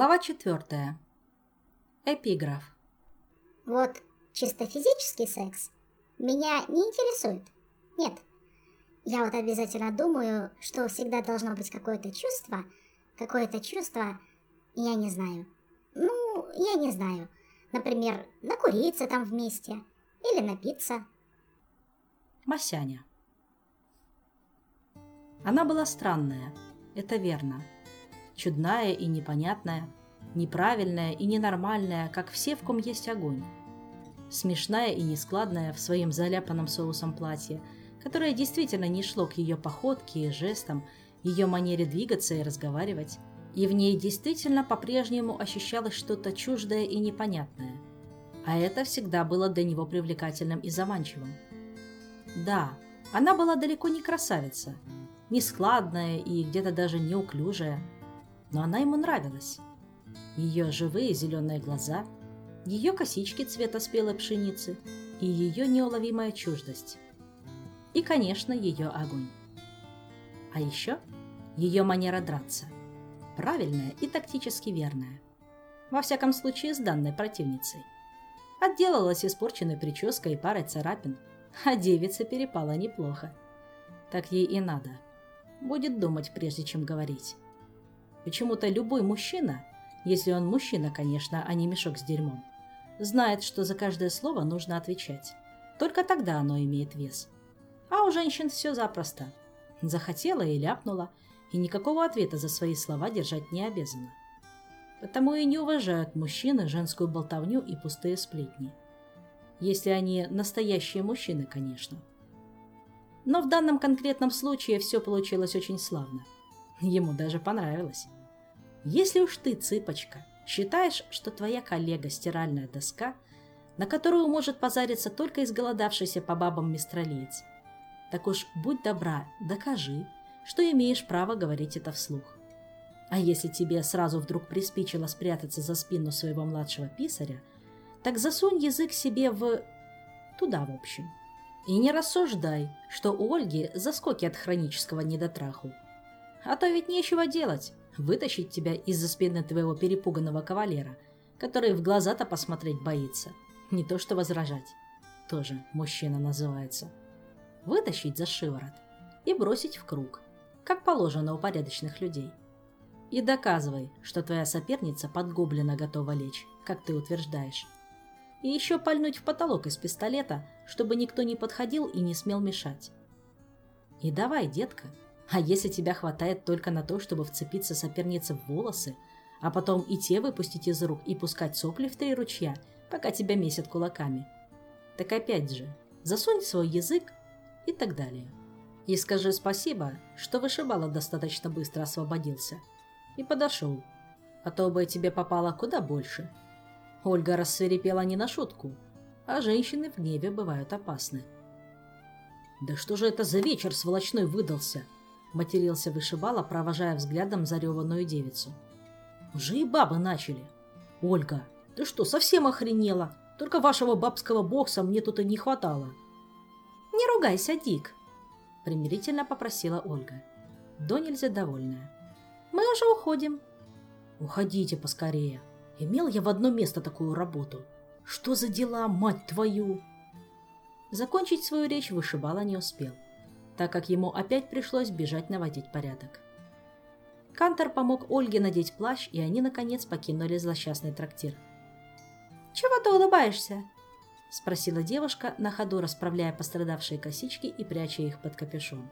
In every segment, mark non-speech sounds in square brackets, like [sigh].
Глава четвертая. Эпиграф. Вот чисто физический секс меня не интересует. Нет. Я вот обязательно думаю, что всегда должно быть какое-то чувство, какое-то чувство, я не знаю. Ну, я не знаю. Например, накуриться там вместе или напиться. Масяня. Она была странная, это верно. Чудная и непонятная, неправильная и ненормальная, как все, в ком есть огонь. Смешная и нескладная в своем заляпанном соусом платье, которое действительно не шло к ее походке и жестам, ее манере двигаться и разговаривать, и в ней действительно по-прежнему ощущалось что-то чуждое и непонятное. А это всегда было для него привлекательным и заманчивым. Да, она была далеко не красавица, нескладная и где-то даже неуклюжая, но она ему нравилась. Ее живые зеленые глаза, ее косички цвета спелой пшеницы и ее неуловимая чуждость. И, конечно, ее огонь. А еще ее манера драться. Правильная и тактически верная. Во всяком случае, с данной противницей. Отделалась испорченной прической и парой царапин, а девица перепала неплохо. Так ей и надо. Будет думать, прежде чем говорить. Почему-то любой мужчина, если он мужчина, конечно, а не мешок с дерьмом, знает, что за каждое слово нужно отвечать. Только тогда оно имеет вес. А у женщин все запросто. Захотела и ляпнула, и никакого ответа за свои слова держать не обязана. Потому и не уважают мужчины женскую болтовню и пустые сплетни. Если они настоящие мужчины, конечно. Но в данном конкретном случае все получилось очень славно. Ему даже понравилось. Если уж ты, цыпочка, считаешь, что твоя коллега стиральная доска, на которую может позариться только изголодавшийся по бабам мистралиец, так уж будь добра, докажи, что имеешь право говорить это вслух. А если тебе сразу вдруг приспичило спрятаться за спину своего младшего писаря, так засунь язык себе в... туда, в общем. И не рассуждай, что у Ольги заскоки от хронического недотраху. А то ведь нечего делать, вытащить тебя из-за спины твоего перепуганного кавалера, который в глаза-то посмотреть боится. Не то что возражать. Тоже мужчина называется. Вытащить за шиворот и бросить в круг, как положено у порядочных людей. И доказывай, что твоя соперница под гоблина готова лечь, как ты утверждаешь. И еще пальнуть в потолок из пистолета, чтобы никто не подходил и не смел мешать. И давай, детка, а если тебя хватает только на то, чтобы вцепиться сопернице в волосы, а потом и те выпустить из рук и пускать сопли в три ручья, пока тебя месят кулаками, так опять же, засунь свой язык и так далее. И скажи спасибо, что вышибала достаточно быстро освободился. И подошел. А то бы тебе попало куда больше. Ольга рассверепела не на шутку, а женщины в гневе бывают опасны. «Да что же это за вечер сволочной выдался?» — матерился вышибала, провожая взглядом зареванную девицу. «Уже и бабы начали. Ольга, ты что, совсем охренела? Только вашего бабского бокса мне тут и не хватало». «Не ругайся, Дик», — примирительно попросила Ольга. До нельзя довольная. «Мы уже уходим». «Уходите поскорее. Имел я в одно место такую работу. Что за дела, мать твою?» Закончить свою речь вышибала не успел так как ему опять пришлось бежать наводить порядок. Кантор помог Ольге надеть плащ, и они, наконец, покинули злосчастный трактир. «Чего ты улыбаешься?» – спросила девушка, на ходу расправляя пострадавшие косички и пряча их под капюшон.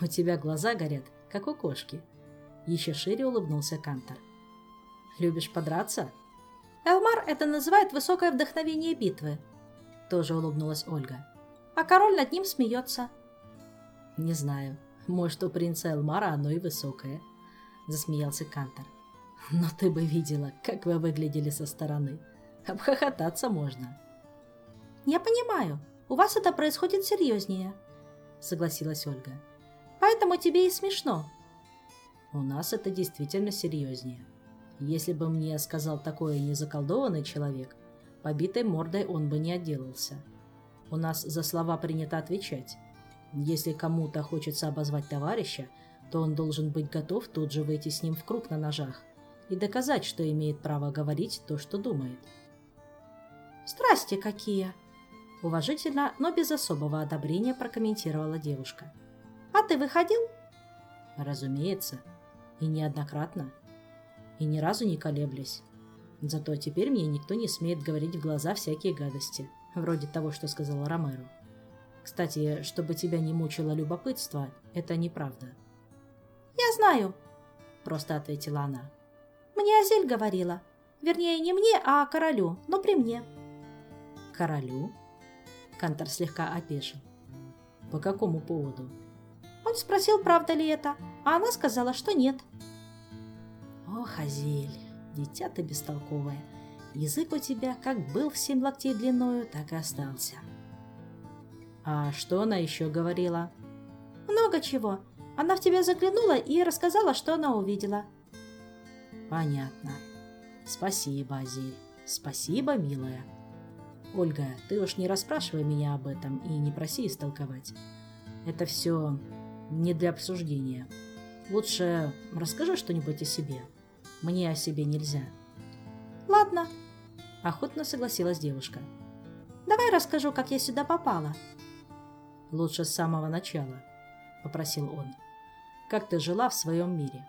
«У тебя глаза горят, как у кошки», – еще шире улыбнулся Кантор. «Любишь подраться?» «Элмар это называет высокое вдохновение битвы», – тоже улыбнулась Ольга. «А король над ним смеется». «Не знаю. Может, у принца Элмара оно и высокое», — засмеялся Кантор. «Но ты бы видела, как вы выглядели со стороны. Обхохотаться можно». «Я понимаю. У вас это происходит серьезнее», — согласилась Ольга. «Поэтому тебе и смешно». «У нас это действительно серьезнее. Если бы мне сказал такое незаколдованный человек, побитой мордой он бы не отделался. У нас за слова принято отвечать». Если кому-то хочется обозвать товарища, то он должен быть готов тут же выйти с ним в круг на ножах и доказать, что имеет право говорить то, что думает. «Страсти какие!» Уважительно, но без особого одобрения прокомментировала девушка. «А ты выходил?» «Разумеется. И неоднократно. И ни разу не колеблясь. Зато теперь мне никто не смеет говорить в глаза всякие гадости, вроде того, что сказала Ромеро. Кстати, чтобы тебя не мучило любопытство, это неправда. «Я знаю», — просто ответила она. «Мне Азель говорила. Вернее, не мне, а королю, но при мне». «Королю?» Кантор слегка опешил. «По какому поводу?» Он спросил, правда ли это, а она сказала, что нет. «Ох, Азель, дитя ты бестолковая, язык у тебя как был в семь локтей длиною, так и остался». «А что она еще говорила?» «Много чего. Она в тебя заглянула и рассказала, что она увидела». «Понятно. Спасибо, Азель. Спасибо, милая». Ольга, ты уж не расспрашивай меня об этом и не проси истолковать. Это все не для обсуждения. Лучше расскажи что-нибудь о себе. Мне о себе нельзя. Ладно, охотно согласилась девушка. Давай расскажу, как я сюда попала. Лучше с самого начала, попросил он. Как ты жила в своем мире?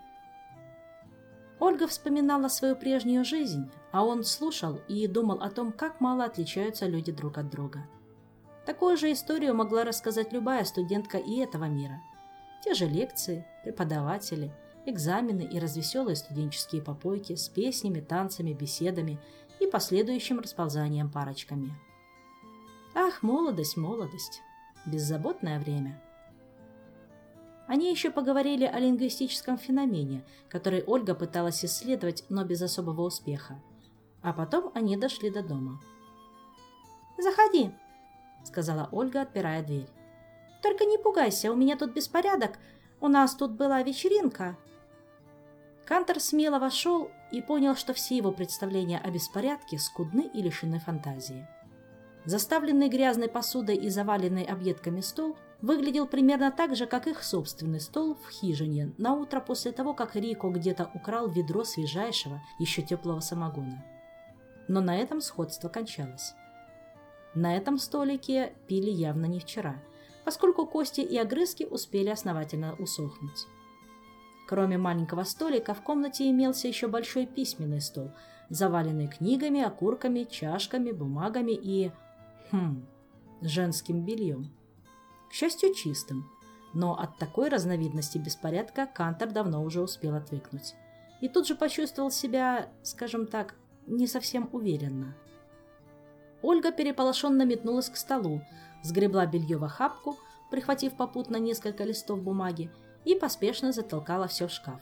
Ольга вспоминала свою прежнюю жизнь, а он слушал и думал о том, как мало отличаются люди друг от друга. Такую же историю могла рассказать любая студентка и этого мира. Те же лекции, преподаватели, экзамены и развеселые студенческие попойки с песнями, танцами, беседами и последующим расползанием парочками. Ах, молодость, молодость! Беззаботное время – они еще поговорили о лингвистическом феномене, который Ольга пыталась исследовать, но без особого успеха. А потом они дошли до дома. «Заходи», — сказала Ольга, отпирая дверь. «Только не пугайся, у меня тут беспорядок. У нас тут была вечеринка». Кантор смело вошел и понял, что все его представления о беспорядке скудны и лишены фантазии. Заставленный грязной посудой и заваленный объедками стол — выглядел примерно так же, как их собственный стол в хижине на утро после того, как Рико где-то украл ведро свежайшего, еще теплого самогона. Но на этом сходство кончалось. На этом столике пили явно не вчера, поскольку кости и огрызки успели основательно усохнуть. Кроме маленького столика в комнате имелся еще большой письменный стол, заваленный книгами, окурками, чашками, бумагами и... хм... женским бельем к счастью, чистым. Но от такой разновидности беспорядка Кантор давно уже успел отвыкнуть. И тут же почувствовал себя, скажем так, не совсем уверенно. Ольга переполошенно метнулась к столу, сгребла белье в охапку, прихватив попутно несколько листов бумаги, и поспешно затолкала все в шкаф.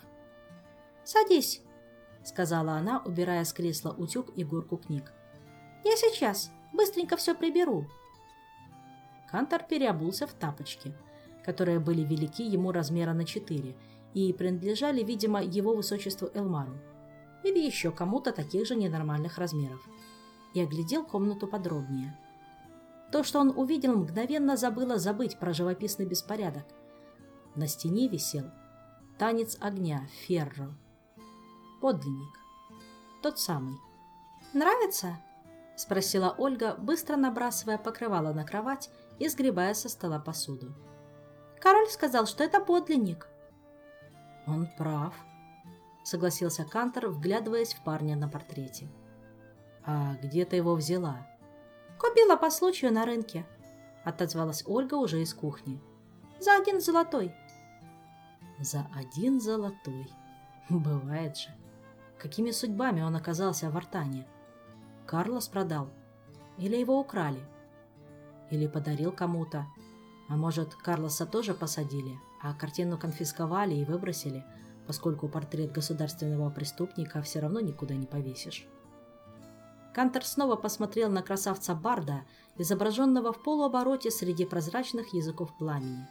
«Садись», — сказала она, убирая с кресла утюг и горку книг. «Я сейчас. Быстренько все приберу». Кантор переобулся в тапочки, которые были велики ему размера на четыре и принадлежали, видимо, его высочеству Элмару или еще кому-то таких же ненормальных размеров, и оглядел комнату подробнее. То, что он увидел, мгновенно забыло забыть про живописный беспорядок. На стене висел танец огня Ферро. Подлинник. Тот самый. «Нравится?» – спросила Ольга, быстро набрасывая покрывало на кровать и сгребая со стола посуду. «Король сказал, что это подлинник». «Он прав», — согласился Кантор, вглядываясь в парня на портрете. «А где ты его взяла?» «Купила по случаю на рынке», — отозвалась Ольга уже из кухни. «За один золотой». «За один золотой. Бывает же. Какими судьбами он оказался в Артане? Карлос продал? Или его украли?» Или подарил кому-то. А может, Карлоса тоже посадили, а картину конфисковали и выбросили, поскольку портрет государственного преступника все равно никуда не повесишь. Кантер снова посмотрел на красавца Барда, изображенного в полуобороте среди прозрачных языков пламени.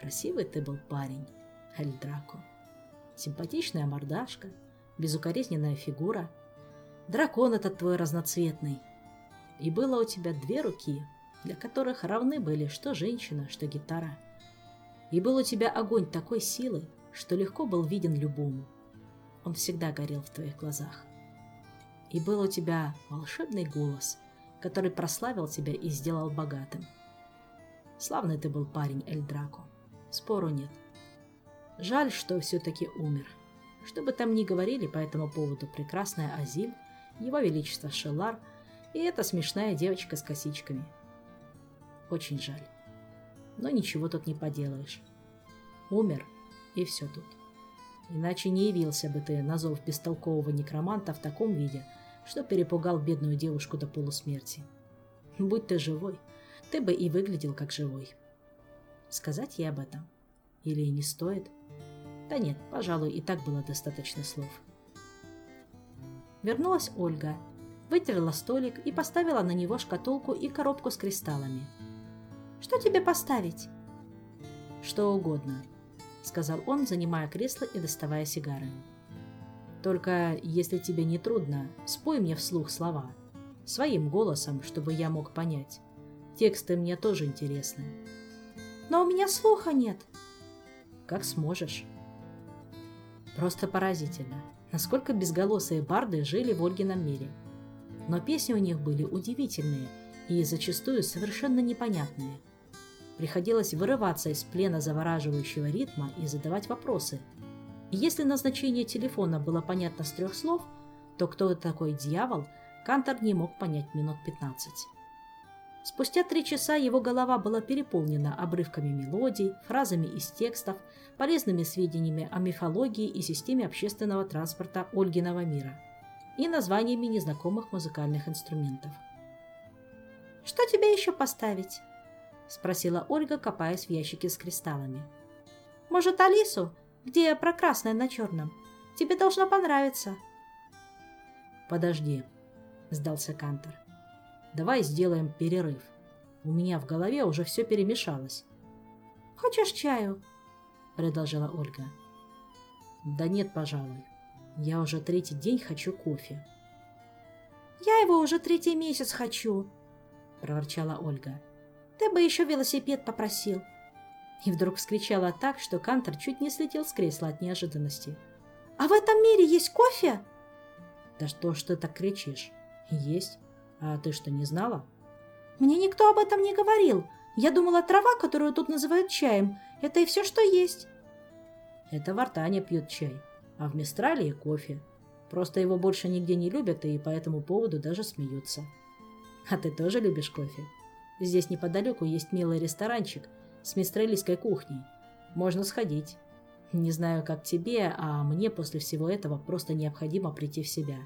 Красивый ты был парень, Эльдрако. Симпатичная мордашка, безукоризненная фигура. Дракон этот твой разноцветный. И было у тебя две руки, для которых равны были что женщина, что гитара. И был у тебя огонь такой силы, что легко был виден любому. Он всегда горел в твоих глазах. И был у тебя волшебный голос, который прославил тебя и сделал богатым. Славный ты был парень, Эльдрако. Спору нет. Жаль, что все-таки умер. Что бы там ни говорили по этому поводу прекрасная Азиль, его величество Шелар и эта смешная девочка с косичками. Очень жаль. Но ничего тут не поделаешь. Умер, и все тут. Иначе не явился бы ты на зов бестолкового некроманта в таком виде, что перепугал бедную девушку до полусмерти. Будь ты живой, ты бы и выглядел как живой. Сказать ей об этом? Или не стоит? Да нет, пожалуй, и так было достаточно слов. Вернулась Ольга, вытерла столик и поставила на него шкатулку и коробку с кристаллами. «Что тебе поставить?» «Что угодно», — сказал он, занимая кресло и доставая сигары. «Только, если тебе не трудно, спой мне вслух слова. Своим голосом, чтобы я мог понять. Тексты мне тоже интересны». «Но у меня слуха нет». «Как сможешь». Просто поразительно, насколько безголосые барды жили в Ольгином мире. Но песни у них были удивительные и зачастую совершенно непонятные. Приходилось вырываться из плена завораживающего ритма и задавать вопросы. И если назначение телефона было понятно с трех слов, то кто такой дьявол, Кантор не мог понять минут 15. Спустя три часа его голова была переполнена обрывками мелодий, фразами из текстов, полезными сведениями о мифологии и системе общественного транспорта Ольгиного мира и названиями незнакомых музыкальных инструментов. «Что тебе еще поставить?» – спросила Ольга, копаясь в ящике с кристаллами. «Может, Алису, где про красное на черном? Тебе должно понравиться». «Подожди», – сдался Кантор. Давай сделаем перерыв. У меня в голове уже все перемешалось. Хочешь чаю? Предложила Ольга. Да нет, пожалуй. Я уже третий день хочу кофе. Я его уже третий месяц хочу, проворчала Ольга. Ты бы еще велосипед попросил. И вдруг вскричала так, что Кантор чуть не слетел с кресла от неожиданности. «А в этом мире есть кофе?» «Да что ж ты так кричишь? Есть. А ты что, не знала? Мне никто об этом не говорил. Я думала, трава, которую тут называют чаем, это и все, что есть. Это в Артане пьют чай, а в Мистралии кофе. Просто его больше нигде не любят и по этому поводу даже смеются. А ты тоже любишь кофе? Здесь неподалеку есть милый ресторанчик с мистралийской кухней. Можно сходить. Не знаю, как тебе, а мне после всего этого просто необходимо прийти в себя.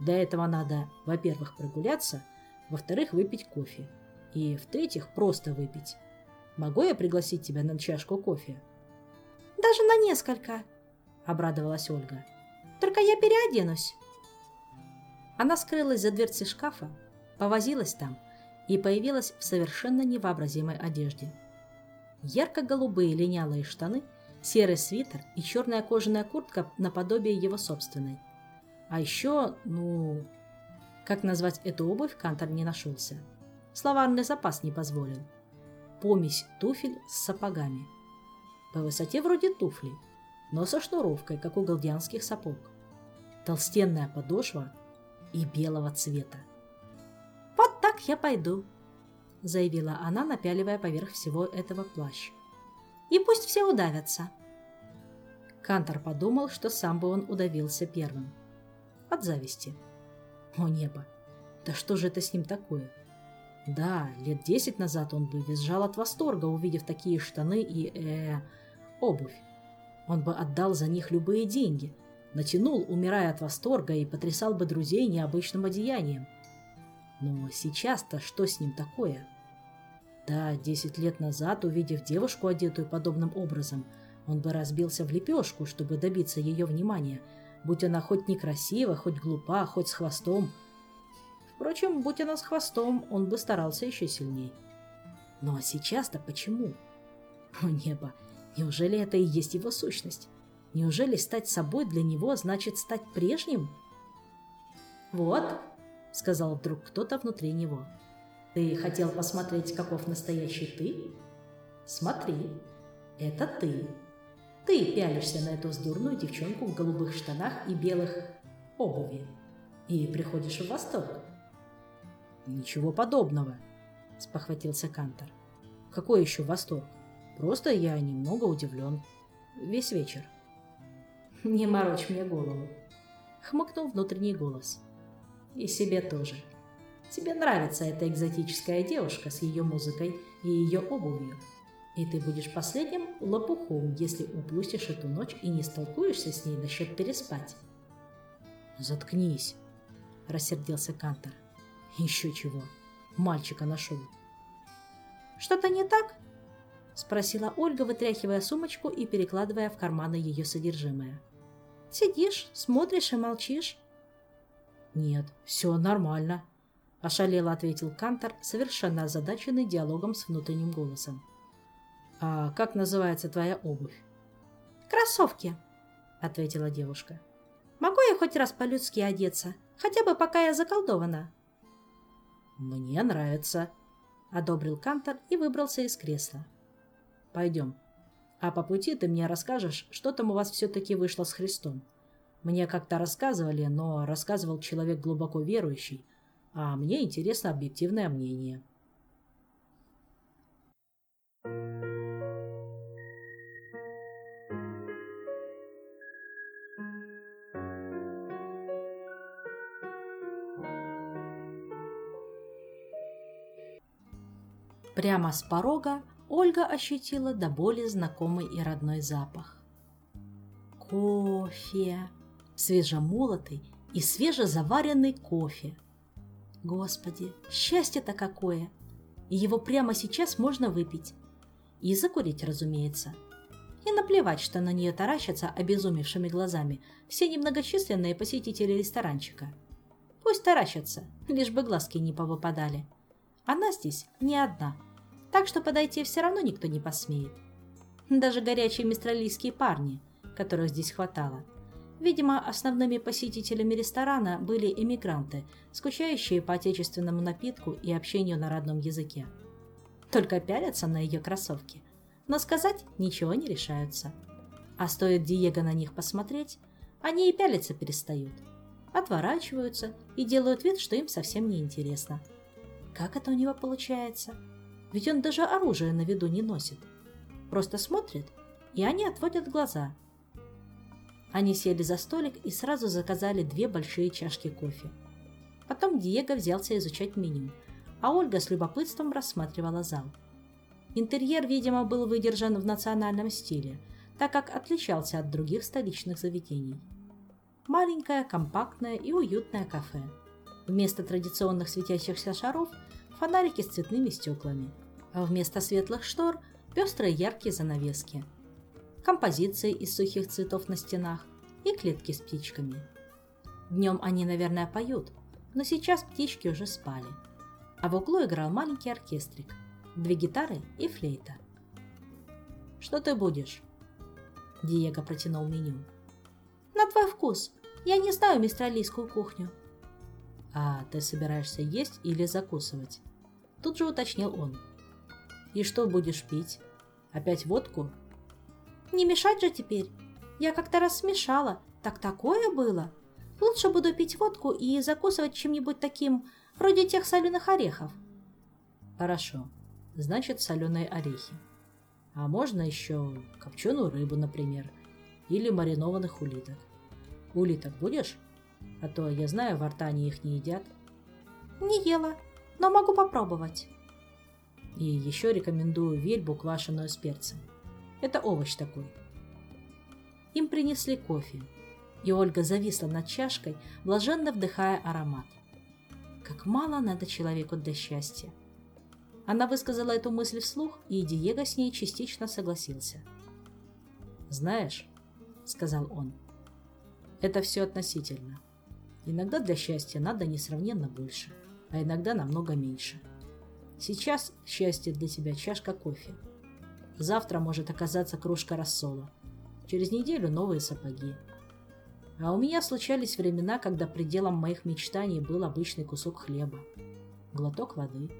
Для этого надо, во-первых, прогуляться, во-вторых, выпить кофе. И, в-третьих, просто выпить. Могу я пригласить тебя на чашку кофе? Даже на несколько, обрадовалась Ольга. Только я переоденусь. Она скрылась за дверцей шкафа, повозилась там и появилась в совершенно невообразимой одежде. Ярко-голубые линялые штаны, серый свитер и черная кожаная куртка наподобие его собственной – а еще, ну... Как назвать эту обувь, Кантор не нашелся. Словарный запас не позволил. Помесь туфель с сапогами. По высоте вроде туфли, но со шнуровкой, как у галдианских сапог. Толстенная подошва и белого цвета. «Вот так я пойду», — заявила она, напяливая поверх всего этого плащ. «И пусть все удавятся». Кантор подумал, что сам бы он удавился первым от зависти. О небо! Да что же это с ним такое? Да, лет десять назад он бы визжал от восторга, увидев такие штаны и, э, обувь. Он бы отдал за них любые деньги, натянул, умирая от восторга, и потрясал бы друзей необычным одеянием. Но сейчас-то что с ним такое? Да, десять лет назад, увидев девушку, одетую подобным образом, он бы разбился в лепешку, чтобы добиться ее внимания – будь она хоть некрасива, хоть глупа, хоть с хвостом. Впрочем, будь она с хвостом, он бы старался еще сильней. Ну а сейчас-то почему? О небо, неужели это и есть его сущность? Неужели стать собой для него значит стать прежним? «Вот», — сказал вдруг кто-то внутри него, — «ты хотел посмотреть, каков настоящий ты? Смотри, это ты». Ты пялишься на эту вздорную девчонку в голубых штанах и белых обуви и приходишь в восторг. Ничего подобного, спохватился Кантор. Какой еще восторг? Просто я немного удивлен. Весь вечер. Не морочь мне голову. Хмыкнул внутренний голос. И себе тоже. Тебе нравится эта экзотическая девушка с ее музыкой и ее обувью. И ты будешь последним лопухом, если упустишь эту ночь и не столкуешься с ней насчет переспать. Заткнись, рассердился Кантор. Еще чего. Мальчика нашел. Что-то не так? Спросила Ольга, вытряхивая сумочку и перекладывая в карманы ее содержимое. Сидишь, смотришь и молчишь. Нет, все нормально, ошалело ответил Кантор, совершенно озадаченный диалогом с внутренним голосом. А как называется твоя обувь? Кроссовки, ответила девушка. Могу я хоть раз по-людски одеться, хотя бы пока я заколдована? Мне нравится, одобрил Кантор и выбрался из кресла. Пойдем. А по пути ты мне расскажешь, что там у вас все-таки вышло с Христом. Мне как-то рассказывали, но рассказывал человек глубоко верующий, а мне интересно объективное мнение. Прямо с порога Ольга ощутила до боли знакомый и родной запах. Кофе! Свежемолотый и свежезаваренный кофе. Господи, счастье-то какое! И его прямо сейчас можно выпить. И закурить, разумеется. И наплевать, что на нее таращатся обезумевшими глазами все немногочисленные посетители ресторанчика. Пусть таращатся, лишь бы глазки не повыпадали. Она здесь не одна – так что подойти все равно никто не посмеет. Даже горячие мистралийские парни, которых здесь хватало. Видимо, основными посетителями ресторана были эмигранты, скучающие по отечественному напитку и общению на родном языке. Только пялятся на ее кроссовки, но сказать ничего не решаются. А стоит Диего на них посмотреть, они и пялиться перестают. Отворачиваются и делают вид, что им совсем не интересно. Как это у него получается? Ведь он даже оружие на виду не носит. Просто смотрит, и они отводят глаза. Они сели за столик и сразу заказали две большие чашки кофе. Потом Диего взялся изучать меню, а Ольга с любопытством рассматривала зал. Интерьер, видимо, был выдержан в национальном стиле, так как отличался от других столичных заведений. Маленькое, компактное и уютное кафе. Вместо традиционных светящихся шаров – фонарики с цветными стеклами – а вместо светлых штор – пестрые яркие занавески, композиции из сухих цветов на стенах и клетки с птичками. Днем они, наверное, поют, но сейчас птички уже спали. А в углу играл маленький оркестрик, две гитары и флейта. «Что ты будешь?» Диего протянул меню. «На твой вкус. Я не знаю мистралийскую кухню». «А ты собираешься есть или закусывать?» Тут же уточнил он. И что будешь пить? Опять водку? Не мешать же теперь. Я как-то раз смешала. Так такое было. Лучше буду пить водку и закусывать чем-нибудь таким, вроде тех соленых орехов. Хорошо. Значит, соленые орехи. А можно еще копченую рыбу, например. Или маринованных улиток. Улиток будешь? А то, я знаю, в Артане их не едят. Не ела, но могу попробовать. И еще рекомендую вельбу, квашеную с перцем. Это овощ такой. Им принесли кофе, и Ольга зависла над чашкой, блаженно вдыхая аромат. Как мало надо человеку для счастья. Она высказала эту мысль вслух, и Диего с ней частично согласился. «Знаешь», — сказал он, — «это все относительно. Иногда для счастья надо несравненно больше, а иногда намного меньше». Сейчас счастье для тебя чашка кофе. Завтра может оказаться кружка рассола. Через неделю новые сапоги. А у меня случались времена, когда пределом моих мечтаний был обычный кусок хлеба, глоток воды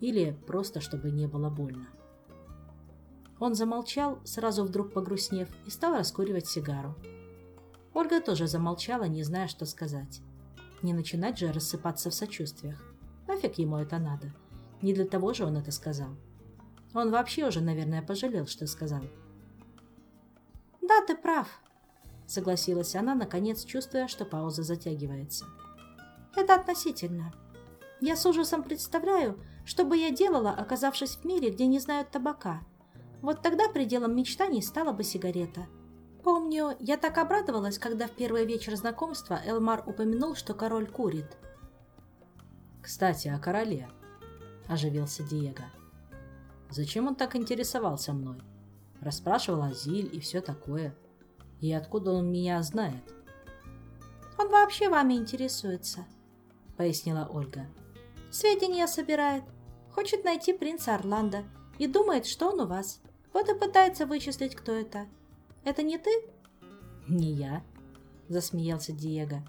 или просто чтобы не было больно. Он замолчал, сразу вдруг погрустнев, и стал раскуривать сигару. Ольга тоже замолчала, не зная, что сказать. Не начинать же рассыпаться в сочувствиях. Нафиг ему это надо? Не для того же он это сказал. Он вообще уже, наверное, пожалел, что сказал. «Да, ты прав», — согласилась она, наконец чувствуя, что пауза затягивается. «Это относительно. Я с ужасом представляю, что бы я делала, оказавшись в мире, где не знают табака. Вот тогда пределом мечтаний стала бы сигарета. Помню, я так обрадовалась, когда в первый вечер знакомства Элмар упомянул, что король курит. «Кстати, о короле», — оживился Диего. «Зачем он так интересовался мной? Расспрашивал о Зиль и все такое. И откуда он меня знает?» «Он вообще вами интересуется», — пояснила Ольга. «Сведения собирает, хочет найти принца Орландо и думает, что он у вас. Вот и пытается вычислить, кто это. Это не ты?» «Не я», — засмеялся Диего.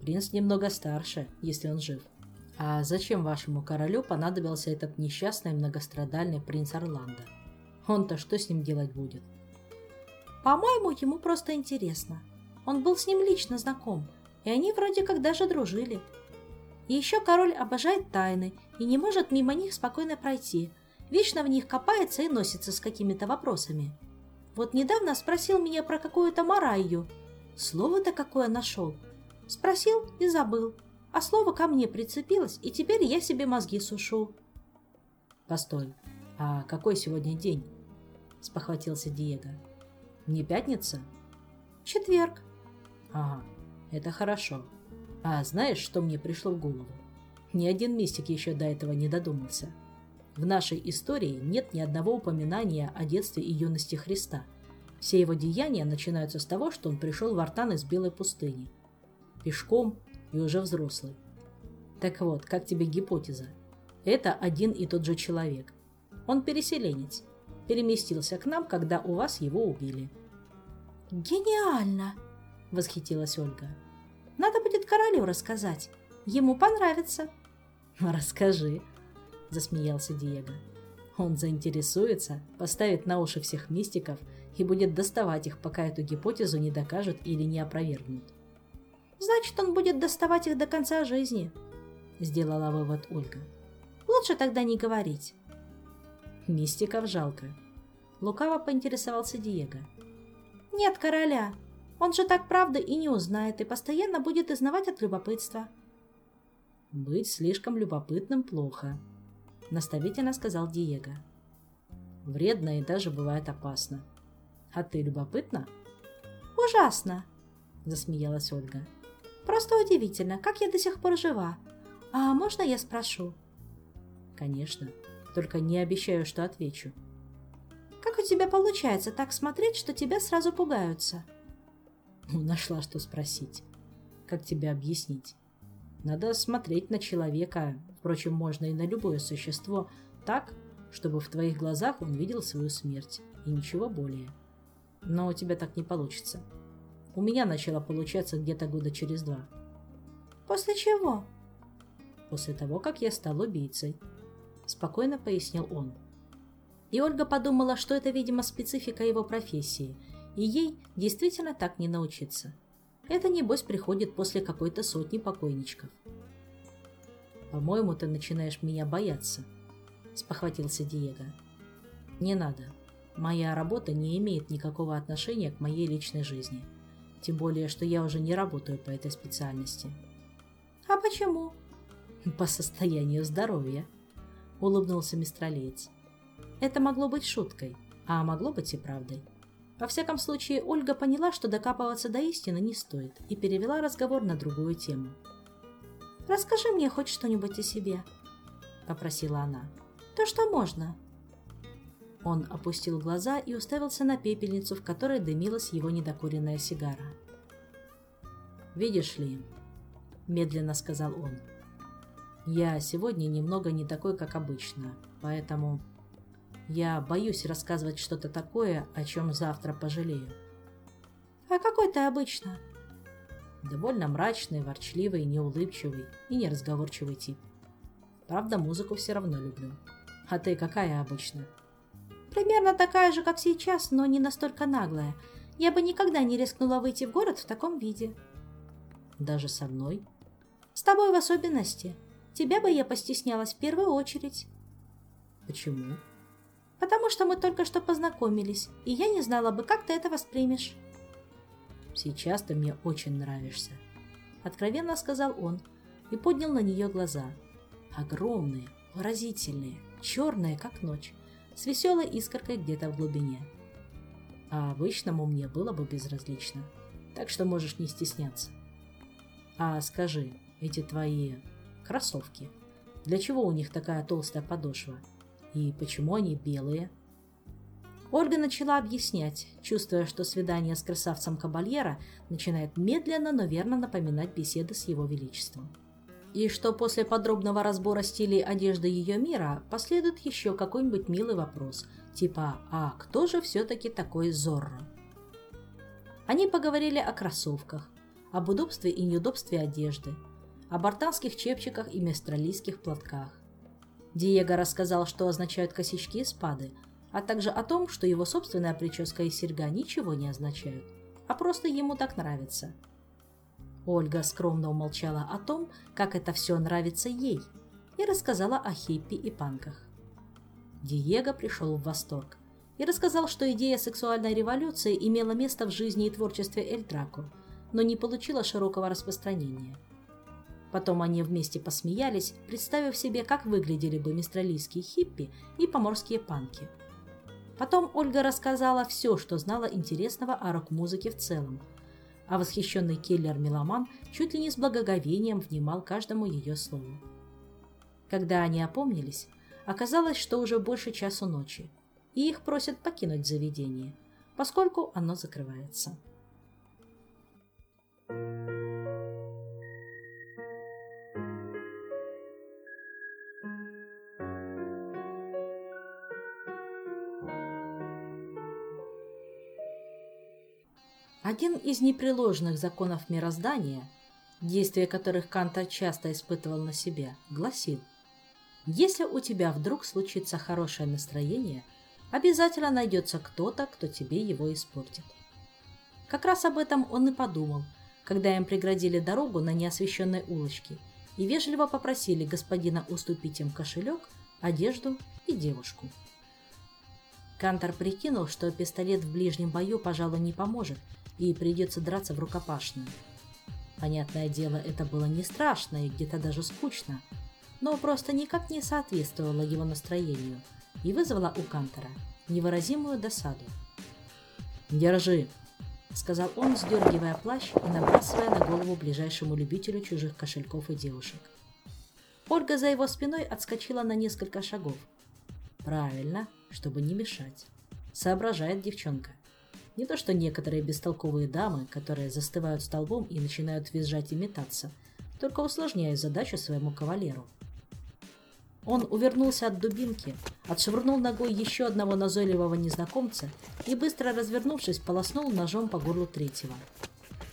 «Принц немного старше, если он жив. А зачем вашему королю понадобился этот несчастный многострадальный принц Орландо? Он-то что с ним делать будет?» «По-моему, ему просто интересно. Он был с ним лично знаком, и они вроде как даже дружили. И еще король обожает тайны и не может мимо них спокойно пройти. Вечно в них копается и носится с какими-то вопросами. Вот недавно спросил меня про какую-то Марайю. Слово-то какое нашел. Спросил и забыл. А слово ко мне прицепилось, и теперь я себе мозги сушу. Постой, а какой сегодня день? Спохватился Диего. Не пятница? Четверг. Ага, это хорошо. А знаешь, что мне пришло в голову? Ни один мистик еще до этого не додумался. В нашей истории нет ни одного упоминания о детстве и юности Христа. Все его деяния начинаются с того, что он пришел в Артан из Белой пустыни. Пешком и уже взрослый. Так вот, как тебе гипотеза? Это один и тот же человек. Он переселенец. Переместился к нам, когда у вас его убили. «Гениально!» – восхитилась Ольга. «Надо будет королю рассказать. Ему понравится». [laughs] «Расскажи», засмеялся Диего. Он заинтересуется, поставит на уши всех мистиков и будет доставать их, пока эту гипотезу не докажут или не опровергнут. «Значит, он будет доставать их до конца жизни», — сделала вывод Ольга. «Лучше тогда не говорить». «Мистиков жалко». Лукаво поинтересовался Диего. «Нет короля. Он же так правды и не узнает, и постоянно будет изнавать от любопытства». «Быть слишком любопытным плохо», — наставительно сказал Диего. «Вредно и даже бывает опасно. А ты любопытна?» «Ужасно!» — засмеялась Ольга. «Просто удивительно, как я до сих пор жива. А можно я спрошу?» «Конечно. Только не обещаю, что отвечу». «Как у тебя получается так смотреть, что тебя сразу пугаются?» «Ну, нашла, что спросить. Как тебе объяснить? Надо смотреть на человека, впрочем, можно и на любое существо, так, чтобы в твоих глазах он видел свою смерть, и ничего более. Но у тебя так не получится. У меня начало получаться где-то года через два. После чего? После того, как я стал убийцей. Спокойно пояснил он. И Ольга подумала, что это, видимо, специфика его профессии, и ей действительно так не научиться. Это, небось, приходит после какой-то сотни покойничков. «По-моему, ты начинаешь меня бояться», — спохватился Диего. «Не надо. Моя работа не имеет никакого отношения к моей личной жизни. Тем более, что я уже не работаю по этой специальности». «А почему?» [laughs] «По состоянию здоровья», — улыбнулся мистралеец. Это могло быть шуткой, а могло быть и правдой. Во всяком случае, Ольга поняла, что докапываться до истины не стоит, и перевела разговор на другую тему. «Расскажи мне хоть что-нибудь о себе», — попросила она. «То, что можно». Он опустил глаза и уставился на пепельницу, в которой дымилась его недокуренная сигара. «Видишь ли», — медленно сказал он, — «я сегодня немного не такой, как обычно, поэтому я боюсь рассказывать что-то такое, о чем завтра пожалею». «А какой ты обычно?» Довольно мрачный, ворчливый, неулыбчивый и неразговорчивый тип. Правда, музыку все равно люблю. А ты какая обычно? Примерно такая же, как сейчас, но не настолько наглая. Я бы никогда не рискнула выйти в город в таком виде. Даже со мной? С тобой в особенности. Тебя бы я постеснялась в первую очередь. Почему? Потому что мы только что познакомились, и я не знала бы, как ты это воспримешь. Сейчас ты мне очень нравишься, откровенно сказал он и поднял на нее глаза. Огромные, выразительные, черные, как ночь, с веселой искоркой где-то в глубине. А обычному мне было бы безразлично, так что можешь не стесняться. А скажи, эти твои кроссовки, для чего у них такая толстая подошва? И почему они белые? Ольга начала объяснять, чувствуя, что свидание с красавцем Кабальера начинает медленно, но верно напоминать беседы с его величеством. И что после подробного разбора стилей одежды ее мира последует еще какой-нибудь милый вопрос, типа «А кто же все-таки такой Зорро?». Они поговорили о кроссовках, об удобстве и неудобстве одежды, о бартанских чепчиках и местралийских платках. Диего рассказал, что означают косички и спады, а также о том, что его собственная прическа и серьга ничего не означают, а просто ему так нравится. Ольга скромно умолчала о том, как это все нравится ей, и рассказала о хиппи и панках. Диего пришел в восторг и рассказал, что идея сексуальной революции имела место в жизни и творчестве Эль Драко – но не получила широкого распространения. Потом они вместе посмеялись, представив себе, как выглядели бы мистралийские хиппи и поморские панки. Потом Ольга рассказала все, что знала интересного о рок-музыке в целом, а восхищенный Келлер-меломан чуть ли не с благоговением внимал каждому ее слову. Когда они опомнились, оказалось, что уже больше часу ночи, и их просят покинуть заведение, поскольку оно закрывается. Один из непреложных законов мироздания, действия которых Канта часто испытывал на себе, гласил «Если у тебя вдруг случится хорошее настроение, обязательно найдется кто-то, кто тебе его испортит». Как раз об этом он и подумал – когда им преградили дорогу на неосвещенной улочке и вежливо попросили господина уступить им кошелек, одежду и девушку. Кантор прикинул, что пистолет в ближнем бою, пожалуй, не поможет, и придется драться в рукопашную. Понятное дело, это было не страшно и где-то даже скучно, но просто никак не соответствовало его настроению и вызвало у Кантора невыразимую досаду. «Держи!» — сказал он, сдергивая плащ и набрасывая на голову ближайшему любителю чужих кошельков и девушек. Ольга за его спиной отскочила на несколько шагов. Правильно, чтобы не мешать. Соображает девчонка. Не то что некоторые бестолковые дамы, которые застывают столбом и начинают визжать и метаться, только усложняя задачу своему кавалеру. Он увернулся от дубинки, отшвырнул ногой еще одного назойливого незнакомца и, быстро развернувшись, полоснул ножом по горлу третьего.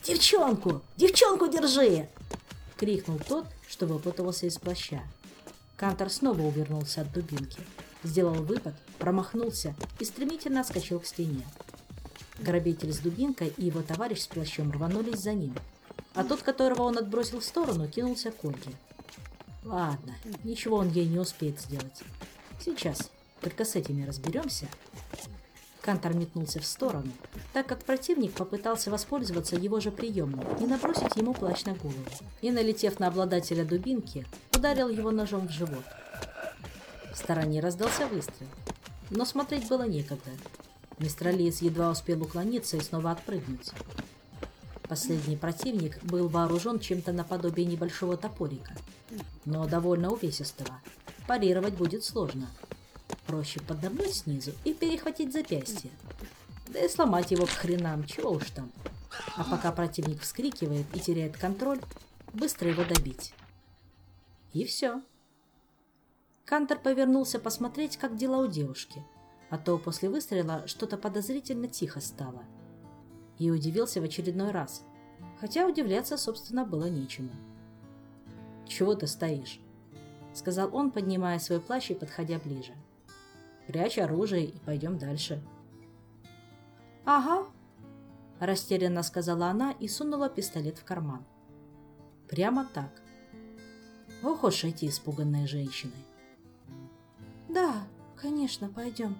«Девчонку! Девчонку держи!» — крикнул тот, что выпутывался из плаща. Кантор снова увернулся от дубинки, сделал выпад, промахнулся и стремительно отскочил к стене. Грабитель с дубинкой и его товарищ с плащом рванулись за ним, а тот, которого он отбросил в сторону, кинулся к Ольге. Ладно, ничего он ей не успеет сделать. Сейчас, только с этими разберемся. Кантор метнулся в сторону, так как противник попытался воспользоваться его же приемом и набросить ему плащ на голову. И, налетев на обладателя дубинки, ударил его ножом в живот. В стороне раздался выстрел, но смотреть было некогда. Мистралиец едва успел уклониться и снова отпрыгнуть. Последний противник был вооружен чем-то наподобие небольшого топорика, но довольно увесистого. Парировать будет сложно. Проще поднырнуть снизу и перехватить запястье. Да и сломать его к хренам, чего уж там. А пока противник вскрикивает и теряет контроль, быстро его добить. И все. Кантор повернулся посмотреть, как дела у девушки, а то после выстрела что-то подозрительно тихо стало – и удивился в очередной раз, хотя удивляться, собственно, было нечему. «Чего ты стоишь?» — сказал он, поднимая свой плащ и подходя ближе. Прячь оружие и пойдем дальше. Ага, растерянно сказала она и сунула пистолет в карман. Прямо так. Ох уж эти испуганные женщины. Да, конечно, пойдем.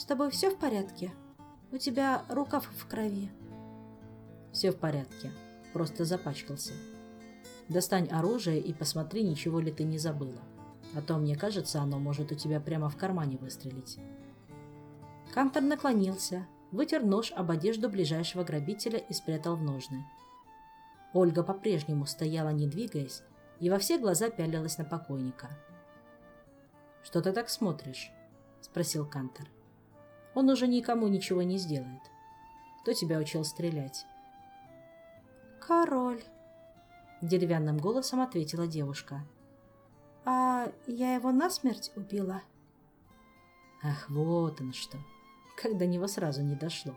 С тобой все в порядке? У тебя рукав в крови. Все в порядке, просто запачкался. Достань оружие и посмотри, ничего ли ты не забыла. А то, мне кажется, оно может у тебя прямо в кармане выстрелить. Кантор наклонился, вытер нож об одежду ближайшего грабителя и спрятал в ножны. Ольга по-прежнему стояла, не двигаясь, и во все глаза пялилась на покойника. «Что ты так смотришь?» – спросил Кантор. «Он уже никому ничего не сделает. Кто тебя учил стрелять?» «Король», – деревянным голосом ответила девушка. «А я его насмерть убила?» «Ах, вот он что!» как до него сразу не дошло.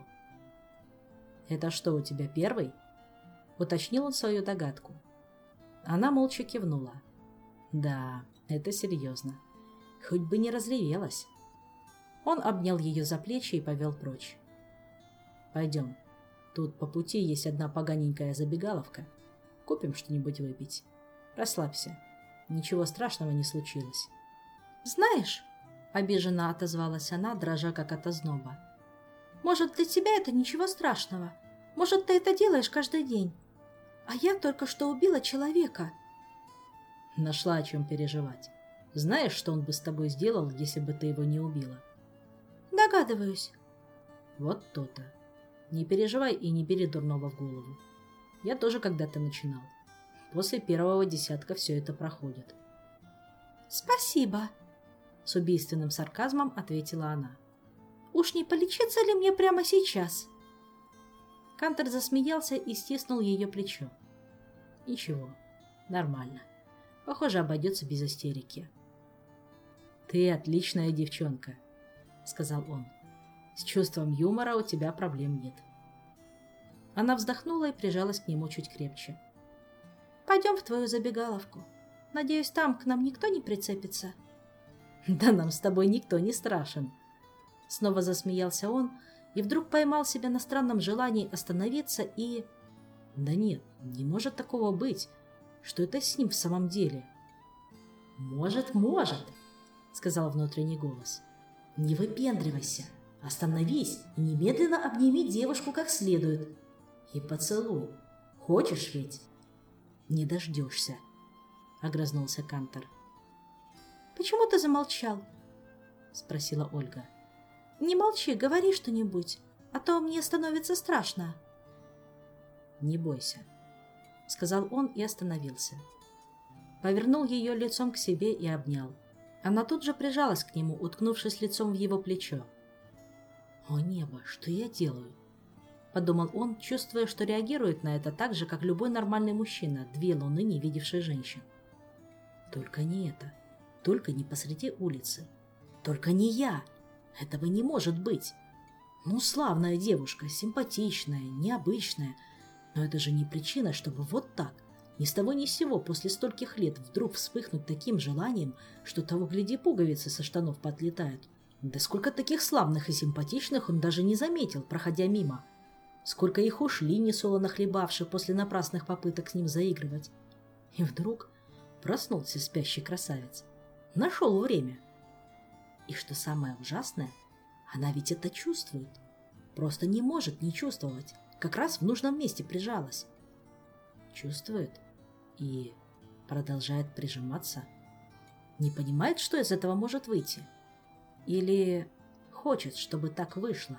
«Это что, у тебя первый?» — уточнил он свою догадку. Она молча кивнула. «Да, это серьезно. Хоть бы не разревелась». Он обнял ее за плечи и повел прочь. «Пойдем. Тут по пути есть одна поганенькая забегаловка. Купим что-нибудь выпить. Расслабься. Ничего страшного не случилось». «Знаешь...» Обиженно отозвалась она, дрожа как от озноба. «Может, для тебя это ничего страшного. Может, ты это делаешь каждый день. А я только что убила человека». Нашла о чем переживать. Знаешь, что он бы с тобой сделал, если бы ты его не убила? Догадываюсь. Вот то-то. Не переживай и не бери дурного в голову. Я тоже когда-то начинал. После первого десятка все это проходит. Спасибо, с убийственным сарказмом ответила она. «Уж не полечиться ли мне прямо сейчас?» Кантер засмеялся и стиснул ее плечо. «Ничего, нормально. Похоже, обойдется без истерики». «Ты отличная девчонка», — сказал он. «С чувством юмора у тебя проблем нет». Она вздохнула и прижалась к нему чуть крепче. «Пойдем в твою забегаловку. Надеюсь, там к нам никто не прицепится». Да нам с тобой никто не страшен. Снова засмеялся он и вдруг поймал себя на странном желании остановиться и... Да нет, не может такого быть. Что это с ним в самом деле? Может, может, сказал внутренний голос. Не выпендривайся. Остановись и немедленно обними девушку как следует. И поцелуй. Хочешь ведь? Не дождешься, огрызнулся Кантор. Почему ты замолчал?» — спросила Ольга. «Не молчи, говори что-нибудь, а то мне становится страшно». «Не бойся», — сказал он и остановился. Повернул ее лицом к себе и обнял. Она тут же прижалась к нему, уткнувшись лицом в его плечо. «О небо, что я делаю?» Подумал он, чувствуя, что реагирует на это так же, как любой нормальный мужчина, две луны не видевший женщин. Только не это. Только не посреди улицы. Только не я. Этого не может быть. Ну, славная девушка, симпатичная, необычная. Но это же не причина, чтобы вот так, ни с того ни с сего, после стольких лет вдруг вспыхнуть таким желанием, что того, гляди, пуговицы со штанов подлетают. Да сколько таких славных и симпатичных он даже не заметил, проходя мимо. Сколько их ушли, несолоно хлебавши после напрасных попыток с ним заигрывать. И вдруг проснулся спящий красавец. Нашел время. И что самое ужасное, она ведь это чувствует. Просто не может не чувствовать. Как раз в нужном месте прижалась. Чувствует и продолжает прижиматься. Не понимает, что из этого может выйти. Или хочет, чтобы так вышло.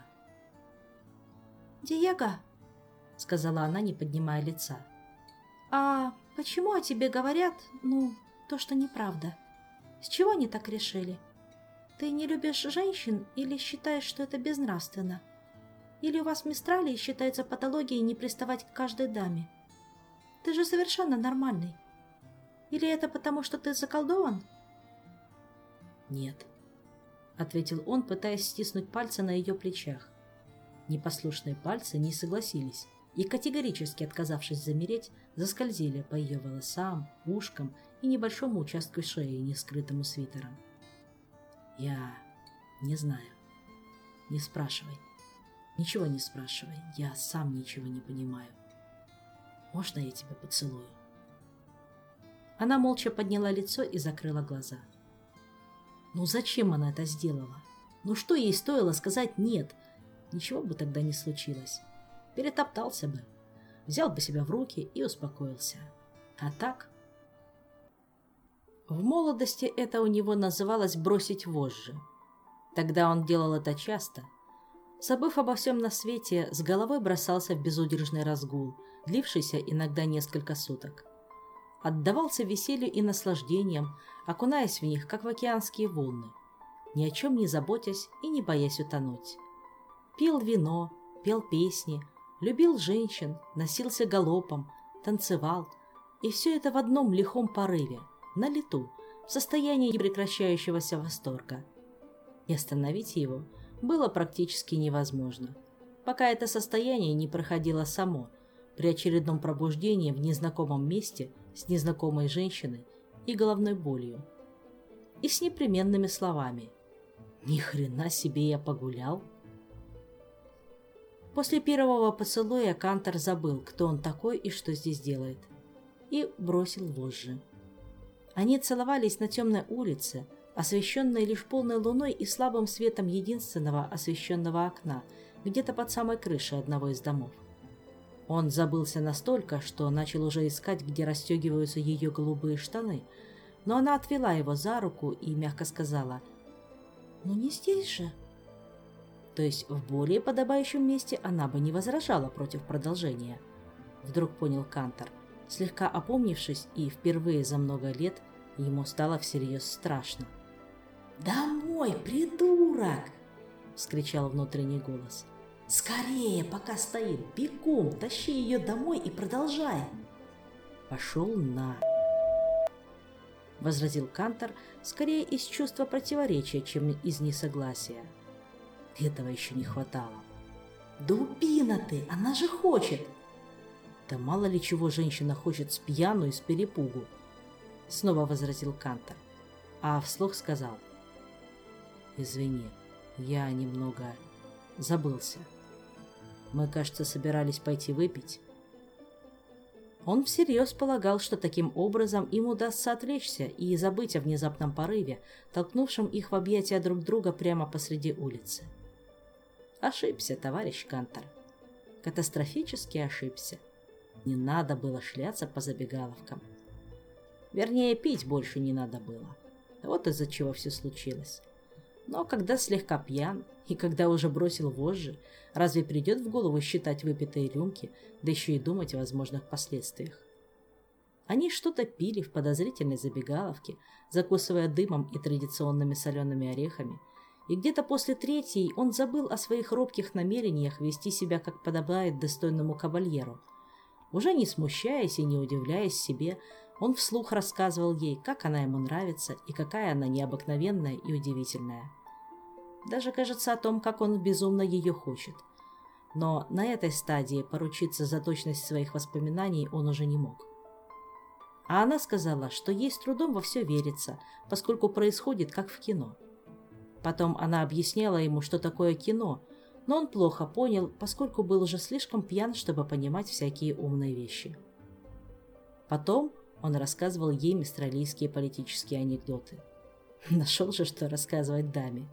«Диего», — сказала она, не поднимая лица, — «а почему о тебе говорят, ну, то, что неправда?» С чего они так решили? Ты не любишь женщин или считаешь, что это безнравственно? Или у вас в Мистралии считается патологией не приставать к каждой даме? Ты же совершенно нормальный. Или это потому, что ты заколдован? Нет, — ответил он, пытаясь стиснуть пальцы на ее плечах. Непослушные пальцы не согласились и, категорически отказавшись замереть, заскользили по ее волосам, ушкам и небольшому участку шеи, не скрытому свитером. «Я... Не знаю. Не спрашивай. Ничего не спрашивай. Я сам ничего не понимаю. Можно я тебя поцелую? Она молча подняла лицо и закрыла глаза. Ну зачем она это сделала? Ну что ей стоило сказать «нет»? Ничего бы тогда не случилось. Перетоптался бы. Взял бы себя в руки и успокоился. А так... В молодости это у него называлось «бросить вожжи». Тогда он делал это часто. Забыв обо всем на свете, с головой бросался в безудержный разгул, длившийся иногда несколько суток отдавался веселью и наслаждением, окунаясь в них, как в океанские волны, ни о чем не заботясь и не боясь утонуть. Пил вино, пел песни, любил женщин, носился галопом, танцевал, и все это в одном лихом порыве, на лету, в состоянии непрекращающегося восторга. И остановить его было практически невозможно, пока это состояние не проходило само, при очередном пробуждении в незнакомом месте – с незнакомой женщиной и головной болью. И с непременными словами «Ни хрена себе я погулял!» После первого поцелуя Кантор забыл, кто он такой и что здесь делает, и бросил вожжи. Они целовались на темной улице, освещенной лишь полной луной и слабым светом единственного освещенного окна, где-то под самой крышей одного из домов. Он забылся настолько, что начал уже искать, где расстегиваются ее голубые штаны, но она отвела его за руку и мягко сказала «Ну не здесь же». То есть в более подобающем месте она бы не возражала против продолжения. Вдруг понял Кантор, слегка опомнившись, и впервые за много лет ему стало всерьез страшно. «Домой, придурок!» — вскричал внутренний голос. «Скорее, пока стоит! Бегом! Тащи ее домой и продолжай!» «Пошел на...» Возразил Кантор скорее из чувства противоречия, чем из несогласия. Этого еще не хватало. «Дубина ты! Она же хочет!» «Да мало ли чего женщина хочет с пьяну и с перепугу!» Снова возразил Кантор, а вслух сказал. «Извини, я немного забылся». Мы, кажется, собирались пойти выпить. Он всерьез полагал, что таким образом им удастся отвлечься и забыть о внезапном порыве, толкнувшем их в объятия друг друга прямо посреди улицы. Ошибся, товарищ Кантор. Катастрофически ошибся. Не надо было шляться по забегаловкам. Вернее, пить больше не надо было. Вот из-за чего все случилось. Но когда слегка пьян и когда уже бросил вожжи, разве придет в голову считать выпитые рюмки, да еще и думать о возможных последствиях? Они что-то пили в подозрительной забегаловке, закусывая дымом и традиционными солеными орехами, и где-то после третьей он забыл о своих робких намерениях вести себя, как подобает достойному кабальеру. Уже не смущаясь и не удивляясь себе, он вслух рассказывал ей, как она ему нравится и какая она необыкновенная и удивительная. Даже кажется о том, как он безумно ее хочет. Но на этой стадии поручиться за точность своих воспоминаний он уже не мог. А она сказала, что ей с трудом во все верится, поскольку происходит как в кино. Потом она объясняла ему, что такое кино, но он плохо понял, поскольку был уже слишком пьян, чтобы понимать всякие умные вещи. Потом он рассказывал ей мистралийские политические анекдоты. [laughs] Нашел же, что рассказывать даме.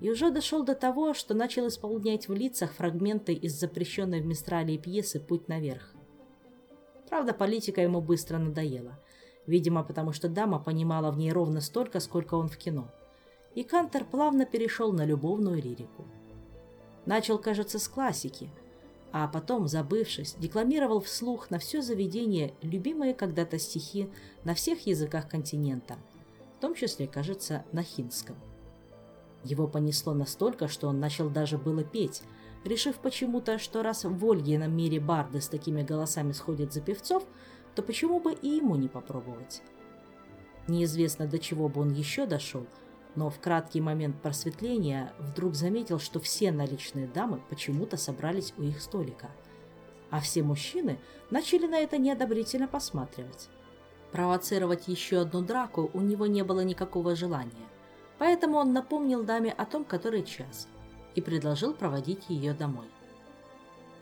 И уже дошел до того, что начал исполнять в лицах фрагменты из запрещенной в Мистралии пьесы «Путь наверх». Правда, политика ему быстро надоела. Видимо, потому что дама понимала в ней ровно столько, сколько он в кино. И Кантер плавно перешел на любовную лирику. Начал, кажется, с классики – а потом, забывшись, декламировал вслух на все заведение любимые когда-то стихи на всех языках континента, в том числе, кажется, на хинском. Его понесло настолько, что он начал даже было петь, решив почему-то, что раз в Ольгином мире барды с такими голосами сходят за певцов, то почему бы и ему не попробовать? Неизвестно, до чего бы он еще дошел – но в краткий момент просветления вдруг заметил, что все наличные дамы почему-то собрались у их столика, а все мужчины начали на это неодобрительно посматривать. Провоцировать еще одну драку у него не было никакого желания. Поэтому он напомнил даме о том, который час, и предложил проводить ее домой.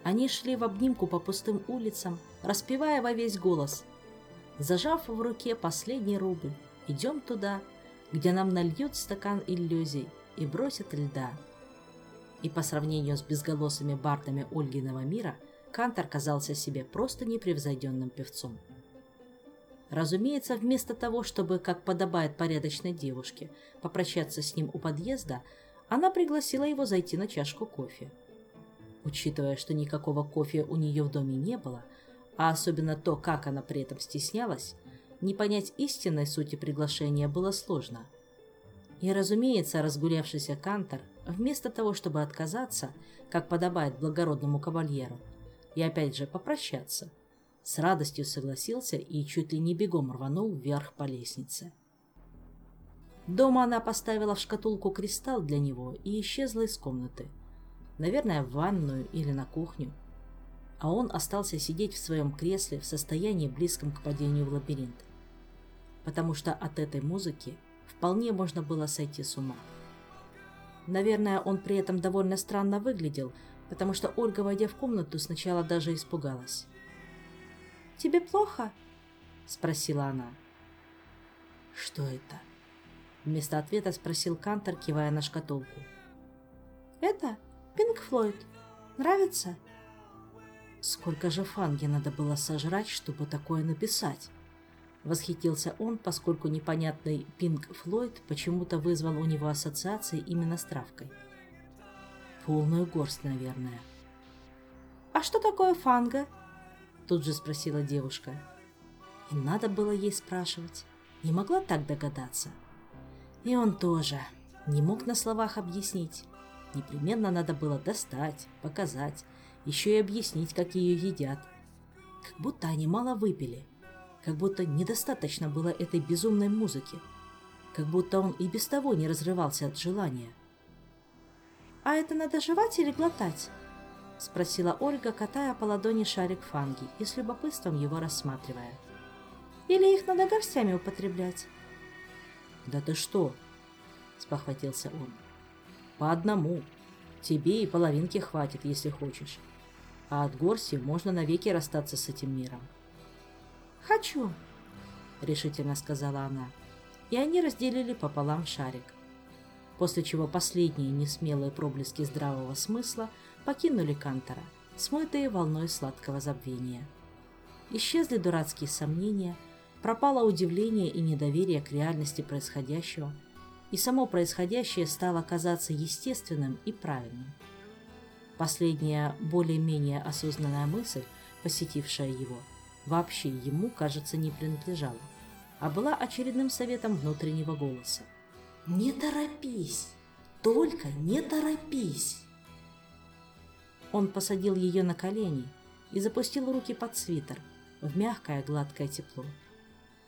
Они шли в обнимку по пустым улицам, распевая во весь голос. Зажав в руке последний рубль, идем туда, где нам нальют стакан иллюзий и бросят льда. И по сравнению с безголосыми бардами Ольгиного мира, Кантор казался себе просто непревзойденным певцом. Разумеется, вместо того, чтобы, как подобает порядочной девушке, попрощаться с ним у подъезда, она пригласила его зайти на чашку кофе. Учитывая, что никакого кофе у нее в доме не было, а особенно то, как она при этом стеснялась, не понять истинной сути приглашения было сложно. И, разумеется, разгулявшийся Кантор, вместо того, чтобы отказаться, как подобает благородному кавальеру, и опять же попрощаться – с радостью согласился и чуть ли не бегом рванул вверх по лестнице. Дома она поставила в шкатулку кристалл для него и исчезла из комнаты. Наверное, в ванную или на кухню. А он остался сидеть в своем кресле в состоянии близком к падению в лабиринт. Потому что от этой музыки вполне можно было сойти с ума. Наверное, он при этом довольно странно выглядел, потому что Ольга, войдя в комнату, сначала даже испугалась. Тебе плохо?» — спросила она. «Что это?» Вместо ответа спросил Кантор, кивая на шкатулку. «Это Пинк Флойд. Нравится?» Сколько же фанги надо было сожрать, чтобы такое написать? Восхитился он, поскольку непонятный Пинк Флойд почему-то вызвал у него ассоциации именно с травкой. Полную горсть, наверное. «А что такое фанга?» Тут же спросила девушка. И надо было ей спрашивать. Не могла так догадаться. И он тоже не мог на словах объяснить. Непременно надо было достать, показать, еще и объяснить, как ее едят. Как будто они мало выпили. Как будто недостаточно было этой безумной музыки. Как будто он и без того не разрывался от желания. «А это надо жевать или глотать?» — спросила Ольга, катая по ладони шарик фанги и с любопытством его рассматривая. «Или их надо горстями употреблять?» «Да ты что?» — спохватился он. «По одному. Тебе и половинки хватит, если хочешь. А от горси можно навеки расстаться с этим миром». «Хочу», — решительно сказала она. И они разделили пополам шарик. После чего последние несмелые проблески здравого смысла — покинули Кантора, смытые волной сладкого забвения. Исчезли дурацкие сомнения, пропало удивление и недоверие к реальности происходящего, и само происходящее стало казаться естественным и правильным. Последняя, более-менее осознанная мысль, посетившая его, вообще ему, кажется, не принадлежала, а была очередным советом внутреннего голоса. «Не торопись! Только не торопись!» Он посадил ее на колени и запустил руки под свитер, в мягкое гладкое тепло.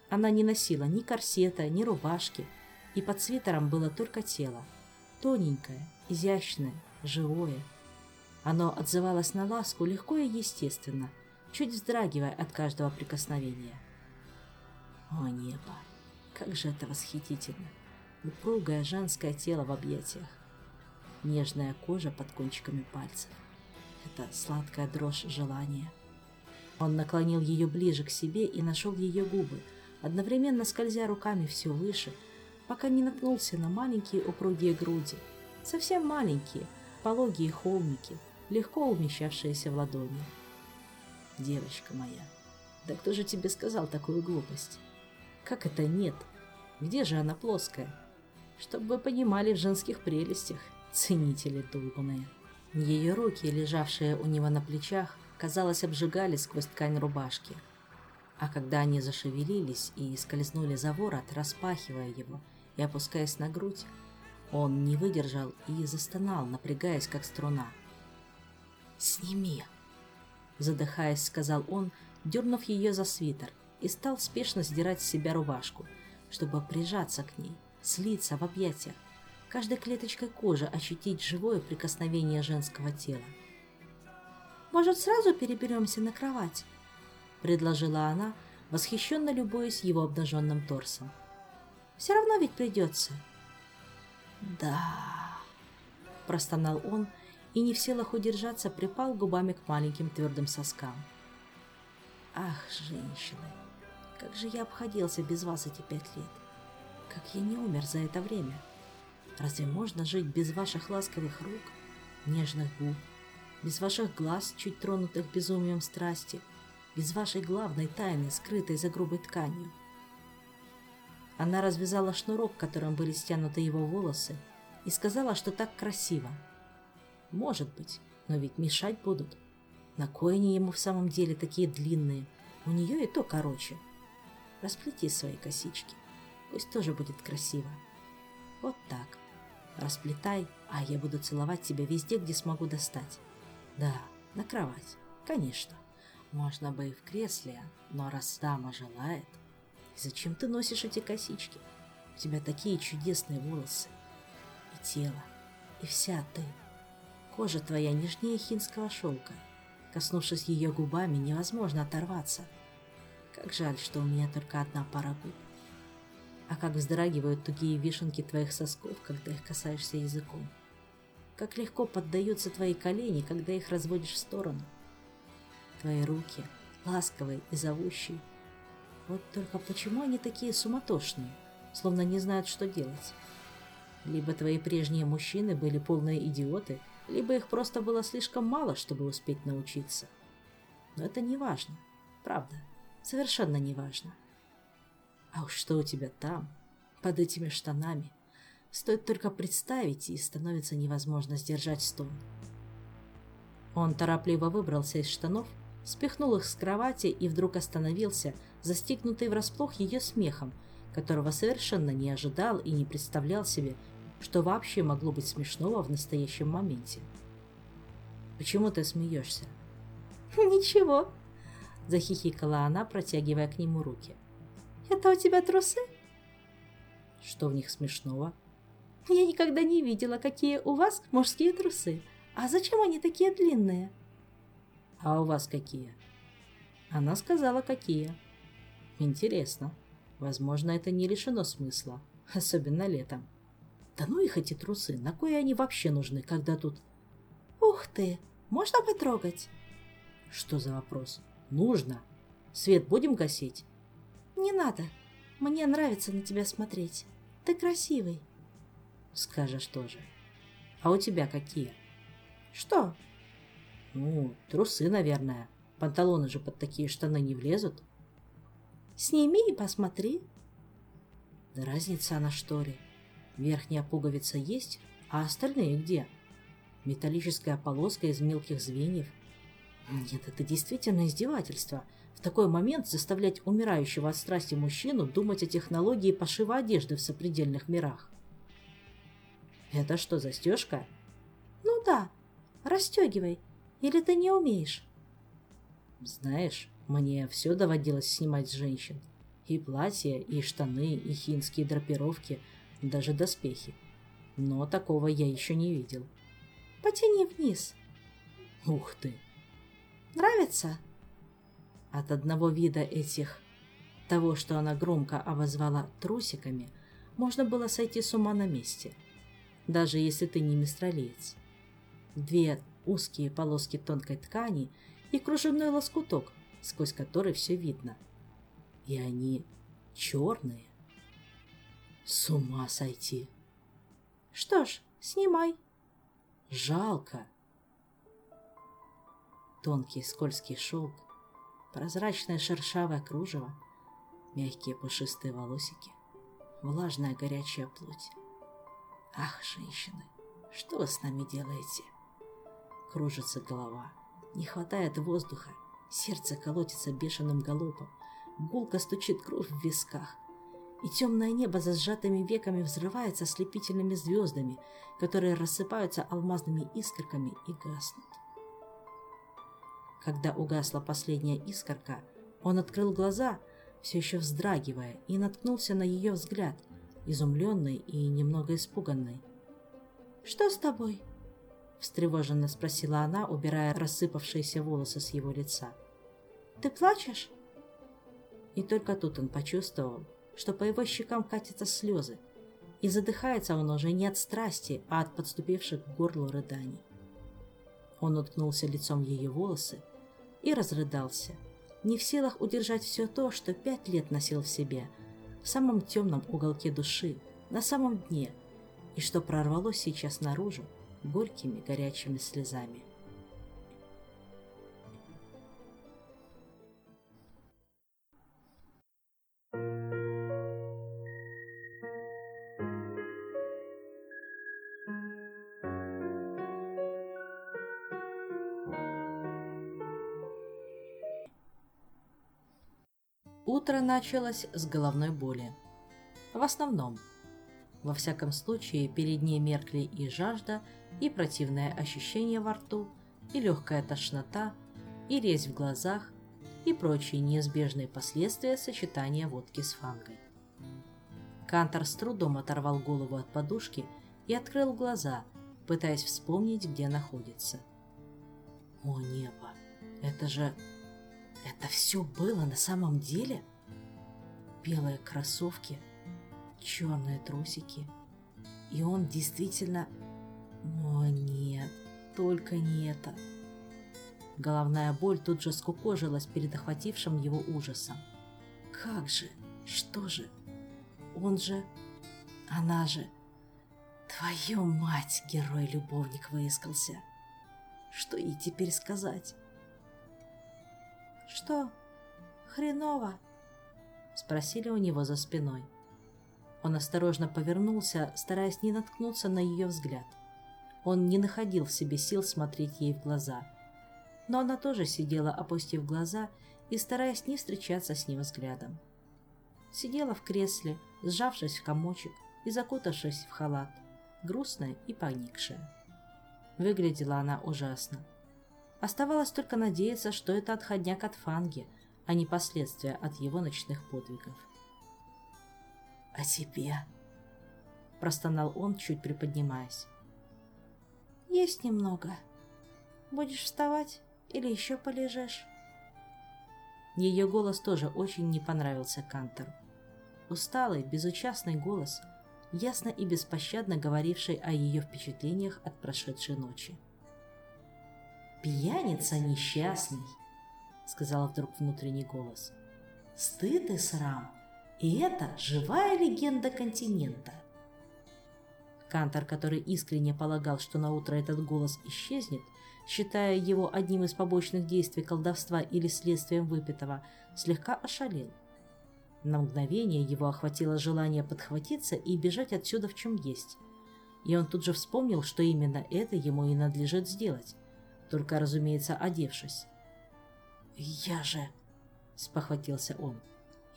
Она не носила ни корсета, ни рубашки, и под свитером было только тело. Тоненькое, изящное, живое. Оно отзывалось на ласку легко и естественно, чуть вздрагивая от каждого прикосновения. О небо! Как же это восхитительно! Упругое женское тело в объятиях. Нежная кожа под кончиками пальцев это сладкая дрожь желания. Он наклонил ее ближе к себе и нашел ее губы, одновременно скользя руками все выше, пока не наткнулся на маленькие упругие груди, совсем маленькие, пологие холмики, легко умещавшиеся в ладони. «Девочка моя, да кто же тебе сказал такую глупость? Как это нет? Где же она плоская? Чтоб вы понимали в женских прелестях, ценители долбаные». Ее руки, лежавшие у него на плечах, казалось, обжигали сквозь ткань рубашки. А когда они зашевелились и скользнули за ворот, распахивая его и опускаясь на грудь, он не выдержал и застонал, напрягаясь, как струна. «Сними!» Задыхаясь, сказал он, дернув ее за свитер, и стал спешно сдирать с себя рубашку, чтобы прижаться к ней, слиться в объятиях, каждой клеточкой кожи ощутить живое прикосновение женского тела. «Может, сразу переберемся на кровать?» – предложила она, восхищенно любуясь его обнаженным торсом. «Все равно ведь придется». «Да...» – простонал он и, не в силах удержаться, припал губами к маленьким твердым соскам. «Ах, женщины, как же я обходился без вас эти пять лет! Как я не умер за это время! Разве можно жить без ваших ласковых рук, нежных губ, без ваших глаз, чуть тронутых безумием страсти, без вашей главной тайны, скрытой за грубой тканью?» Она развязала шнурок, которым были стянуты его волосы, и сказала, что так красиво. Может быть, но ведь мешать будут. На кой ему в самом деле такие длинные? У нее и то короче. Расплети свои косички. Пусть тоже будет красиво. Вот так. Расплетай, а я буду целовать тебя везде, где смогу достать. Да, на кровать. Конечно. Можно бы и в кресле, но раз дама желает... И зачем ты носишь эти косички? У тебя такие чудесные волосы. И тело. И вся ты. Кожа твоя нежнее хинского шелка. Коснувшись ее губами, невозможно оторваться. Как жаль, что у меня только одна пара губ. А как вздрагивают тугие вишенки твоих сосков, когда их касаешься языком. Как легко поддаются твои колени, когда их разводишь в сторону. Твои руки, ласковые и зовущие, вот только почему они такие суматошные, словно не знают, что делать? Либо твои прежние мужчины были полные идиоты, либо их просто было слишком мало, чтобы успеть научиться. Но это не важно, правда, совершенно не важно. А уж что у тебя там, под этими штанами, стоит только представить, и становится невозможно сдержать стон. Он торопливо выбрался из штанов, спихнул их с кровати и вдруг остановился, застигнутый врасплох ее смехом, которого совершенно не ожидал и не представлял себе, что вообще могло быть смешного в настоящем моменте. «Почему ты смеешься?» [laughs] «Ничего», – захихикала она, протягивая к нему руки. «Это у тебя трусы?» «Что в них смешного?» «Я никогда не видела, какие у вас мужские трусы. А зачем они такие длинные?» «А у вас какие?» Она сказала, какие. Интересно. Возможно, это не лишено смысла, особенно летом. Да ну их эти трусы, на кое они вообще нужны, когда тут... Ух ты, можно потрогать? Что за вопрос? Нужно. Свет будем гасить? Не надо. Мне нравится на тебя смотреть. Ты красивый. Скажешь тоже. А у тебя какие? Что? Ну, трусы, наверное. Панталоны же под такие штаны не влезут. Сними и посмотри. Да разница на шторе. Верхняя пуговица есть, а остальные где? Металлическая полоска из мелких звеньев. Нет, это действительно издевательство. В такой момент заставлять умирающего от страсти мужчину думать о технологии пошива одежды в сопредельных мирах. Это что, застежка? Ну да, расстегивай. Или ты не умеешь? Знаешь, мне все доводилось снимать с женщин. И платья, и штаны, и хинские драпировки, даже доспехи. Но такого я еще не видел. Потяни вниз. Ух ты! Нравится? От одного вида этих, того, что она громко обозвала трусиками, можно было сойти с ума на месте. Даже если ты не мистралиец. Две узкие полоски тонкой ткани и кружевной лоскуток, сквозь который все видно. И они черные. С ума сойти. Что ж, снимай. Жалко. Тонкий скользкий шелк, прозрачное шершавое кружево, мягкие пушистые волосики, влажная горячая плоть. Ах, женщины, что вы с нами делаете? Кружится голова, не хватает воздуха, сердце колотится бешеным галопом, гулко стучит кровь в висках, и темное небо за сжатыми веками взрывается ослепительными звездами, которые рассыпаются алмазными искорками и гаснут. Когда угасла последняя искорка, он открыл глаза, все еще вздрагивая, и наткнулся на ее взгляд, изумленный и немного испуганный. «Что с тобой?» — встревоженно спросила она, убирая рассыпавшиеся волосы с его лица. «Ты плачешь?» И только тут он почувствовал, что по его щекам катятся слезы, И задыхается он уже не от страсти, а от подступивших к горлу рыданий. Он уткнулся лицом в ее волосы и разрыдался, не в силах удержать все то, что пять лет носил в себе, в самом темном уголке души, на самом дне, и что прорвалось сейчас наружу горькими горячими слезами. Утро началось с головной боли. В основном. Во всяком случае, перед ней меркли и жажда, и противное ощущение во рту, и легкая тошнота, и резь в глазах, и прочие неизбежные последствия сочетания водки с фангой. Кантор с трудом оторвал голову от подушки и открыл глаза, пытаясь вспомнить, где находится. О небо! Это же это все было на самом деле? Белые кроссовки, черные трусики. И он действительно... О, нет, только не это. Головная боль тут же скукожилась перед охватившим его ужасом. Как же? Что же? Он же... Она же... Твою мать, герой-любовник выискался. Что ей теперь сказать? «Что? Хреново?» — спросили у него за спиной. Он осторожно повернулся, стараясь не наткнуться на ее взгляд. Он не находил в себе сил смотреть ей в глаза. Но она тоже сидела, опустив глаза и стараясь не встречаться с ним взглядом. Сидела в кресле, сжавшись в комочек и закутавшись в халат, грустная и поникшая. Выглядела она ужасно. Оставалось только надеяться, что это отходняк от Фанги, а не последствия от его ночных подвигов. «А тебе?» – простонал он, чуть приподнимаясь. «Есть немного. Будешь вставать или еще полежишь?» Ее голос тоже очень не понравился Кантору. Усталый, безучастный голос, ясно и беспощадно говоривший о ее впечатлениях от прошедшей ночи. «Пьяница несчастный», — сказал вдруг внутренний голос. «Стыд и срам. И это живая легенда континента». Кантор, который искренне полагал, что на утро этот голос исчезнет, считая его одним из побочных действий колдовства или следствием выпитого, слегка ошалел. На мгновение его охватило желание подхватиться и бежать отсюда в чем есть. И он тут же вспомнил, что именно это ему и надлежит сделать только, разумеется, одевшись. «Я же...» — спохватился он.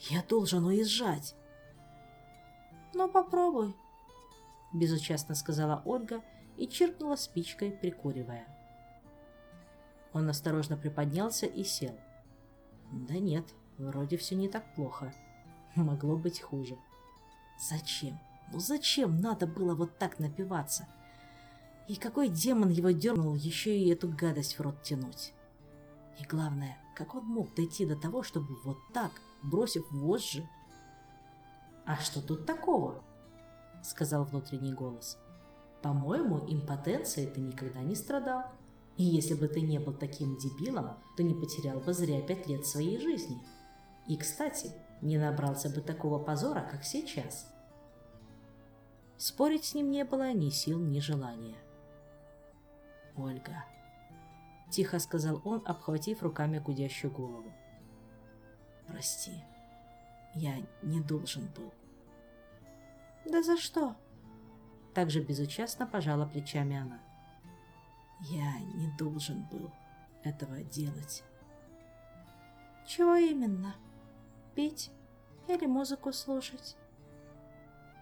«Я должен уезжать!» «Ну, попробуй», — безучастно сказала Ольга и чиркнула спичкой, прикуривая. Он осторожно приподнялся и сел. «Да нет, вроде все не так плохо. Могло быть хуже. Зачем? Ну зачем надо было вот так напиваться?» И какой демон его дернул еще и эту гадость в рот тянуть? И главное, как он мог дойти до того, чтобы вот так, бросив вожжи? «А что тут такого?» — сказал внутренний голос. «По-моему, импотенцией ты никогда не страдал. И если бы ты не был таким дебилом, то не потерял бы зря пять лет своей жизни. И, кстати, не набрался бы такого позора, как сейчас». Спорить с ним не было ни сил, ни желания. Ольга», — тихо сказал он, обхватив руками гудящую голову. «Прости, я не должен был». «Да за что?» Так же безучастно пожала плечами она. «Я не должен был этого делать». «Чего именно? Пить или музыку слушать?»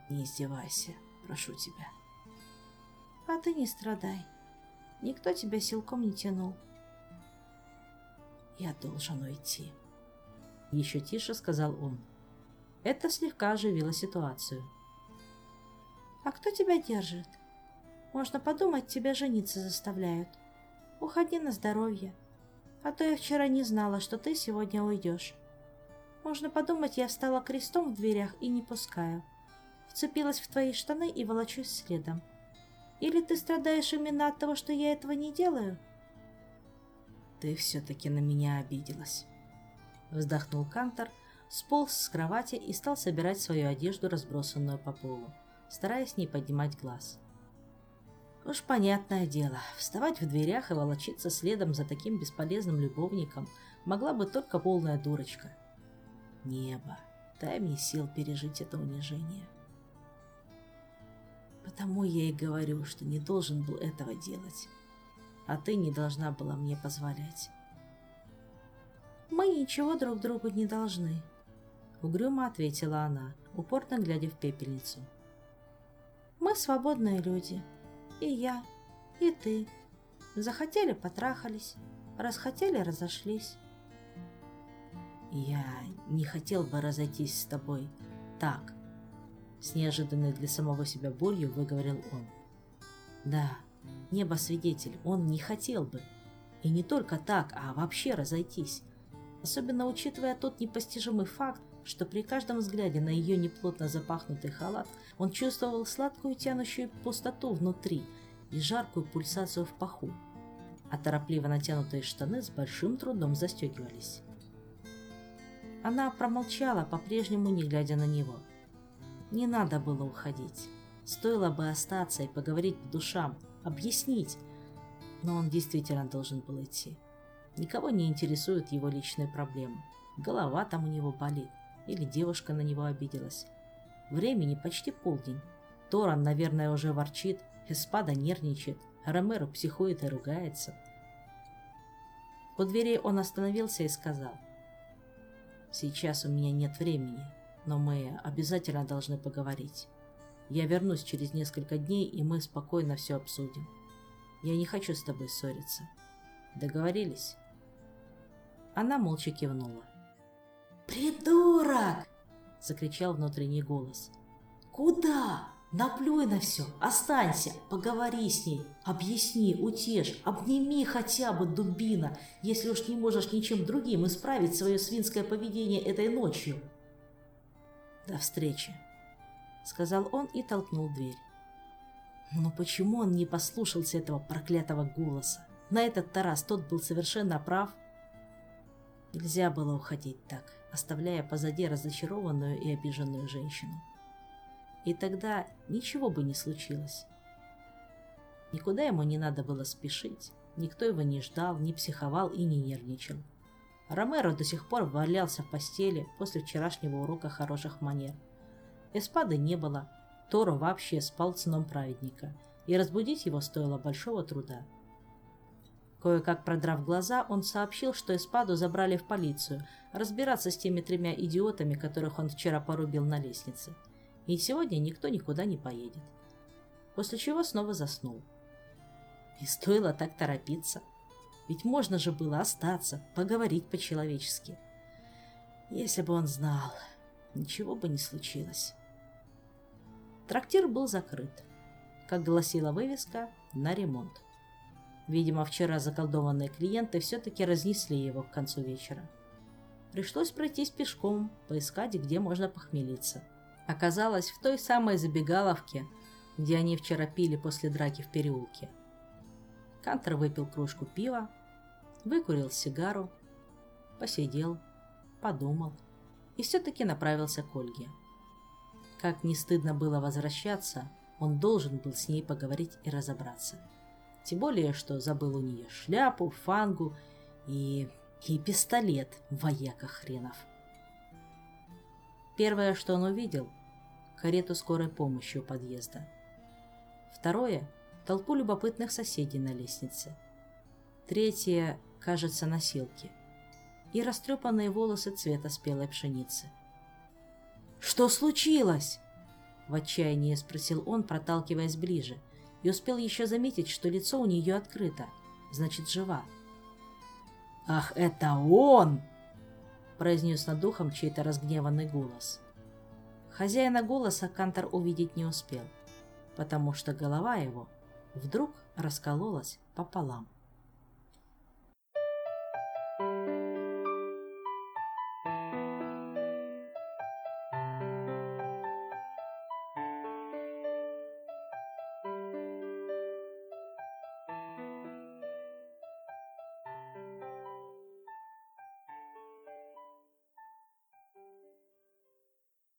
«Не издевайся, прошу тебя». «А ты не страдай. Никто тебя силком не тянул. «Я должен уйти», — еще тише сказал он. Это слегка оживило ситуацию. «А кто тебя держит? Можно подумать, тебя жениться заставляют. Уходи на здоровье. А то я вчера не знала, что ты сегодня уйдешь. Можно подумать, я встала крестом в дверях и не пускаю. вцепилась в твои штаны и волочусь следом. Или ты страдаешь именно от того, что я этого не делаю? Ты все-таки на меня обиделась. Вздохнул Кантор, сполз с кровати и стал собирать свою одежду, разбросанную по полу, стараясь не поднимать глаз. Уж понятное дело, вставать в дверях и волочиться следом за таким бесполезным любовником могла бы только полная дурочка. Небо, дай мне сил пережить это унижение. Потому я и говорю, что не должен был этого делать. А ты не должна была мне позволять. Мы ничего друг другу не должны, угрюмо ответила она, упорно глядя в пепельницу. Мы свободные люди. И я, и ты. Захотели – потрахались, расхотели – разошлись. Я не хотел бы разойтись с тобой так, с неожиданной для самого себя болью выговорил он. Да, небо свидетель, он не хотел бы. И не только так, а вообще разойтись. Особенно учитывая тот непостижимый факт, что при каждом взгляде на ее неплотно запахнутый халат он чувствовал сладкую тянущую пустоту внутри и жаркую пульсацию в паху, а торопливо натянутые штаны с большим трудом застегивались. Она промолчала, по-прежнему не глядя на него. Не надо было уходить. Стоило бы остаться и поговорить по душам, объяснить. Но он действительно должен был идти. Никого не интересуют его личные проблемы. Голова там у него болит. Или девушка на него обиделась. Времени почти полдень. Торан, наверное, уже ворчит, Эспада нервничает, Ромеро психует и ругается. У дверей он остановился и сказал. «Сейчас у меня нет времени, но мы обязательно должны поговорить. Я вернусь через несколько дней, и мы спокойно все обсудим. Я не хочу с тобой ссориться. Договорились?» Она молча кивнула. «Придурок!» — закричал внутренний голос. «Куда? Наплюй на все, останься, поговори с ней, объясни, утешь, обними хотя бы, дубина, если уж не можешь ничем другим исправить свое свинское поведение этой ночью». «До встречи», — сказал он и толкнул дверь. Но почему он не послушался этого проклятого голоса? На этот Тарас тот был совершенно прав. Нельзя было уходить так, оставляя позади разочарованную и обиженную женщину. И тогда ничего бы не случилось. Никуда ему не надо было спешить, никто его не ждал, не психовал и не нервничал. Ромеро до сих пор валялся в постели после вчерашнего урока хороших манер. Эспады не было, Торо вообще спал сном праведника, и разбудить его стоило большого труда. Кое-как продрав глаза, он сообщил, что Эспаду забрали в полицию, разбираться с теми тремя идиотами, которых он вчера порубил на лестнице. И сегодня никто никуда не поедет. После чего снова заснул. И стоило так торопиться. Ведь можно же было остаться, поговорить по-человечески. Если бы он знал, ничего бы не случилось. Трактир был закрыт. Как гласила вывеска, на ремонт. Видимо, вчера заколдованные клиенты все-таки разнесли его к концу вечера. Пришлось пройтись пешком, поискать, где можно похмелиться. Оказалось, в той самой забегаловке, где они вчера пили после драки в переулке. Кантер выпил кружку пива, выкурил сигару, посидел, подумал и все-таки направился к Ольге. Как не стыдно было возвращаться, он должен был с ней поговорить и разобраться. Тем более, что забыл у нее шляпу, фангу и... и пистолет, вояка хренов. Первое, что он увидел – карету скорой помощи у подъезда. Второе – толпу любопытных соседей на лестнице. Третье – кажется, носилки. И растрепанные волосы цвета спелой пшеницы. «Что случилось?» В отчаянии спросил он, проталкиваясь ближе – и успел еще заметить, что лицо у нее открыто, значит, жива. «Ах, это он!» – произнес над духом чей-то разгневанный голос. Хозяина голоса Кантор увидеть не успел, потому что голова его вдруг раскололась пополам.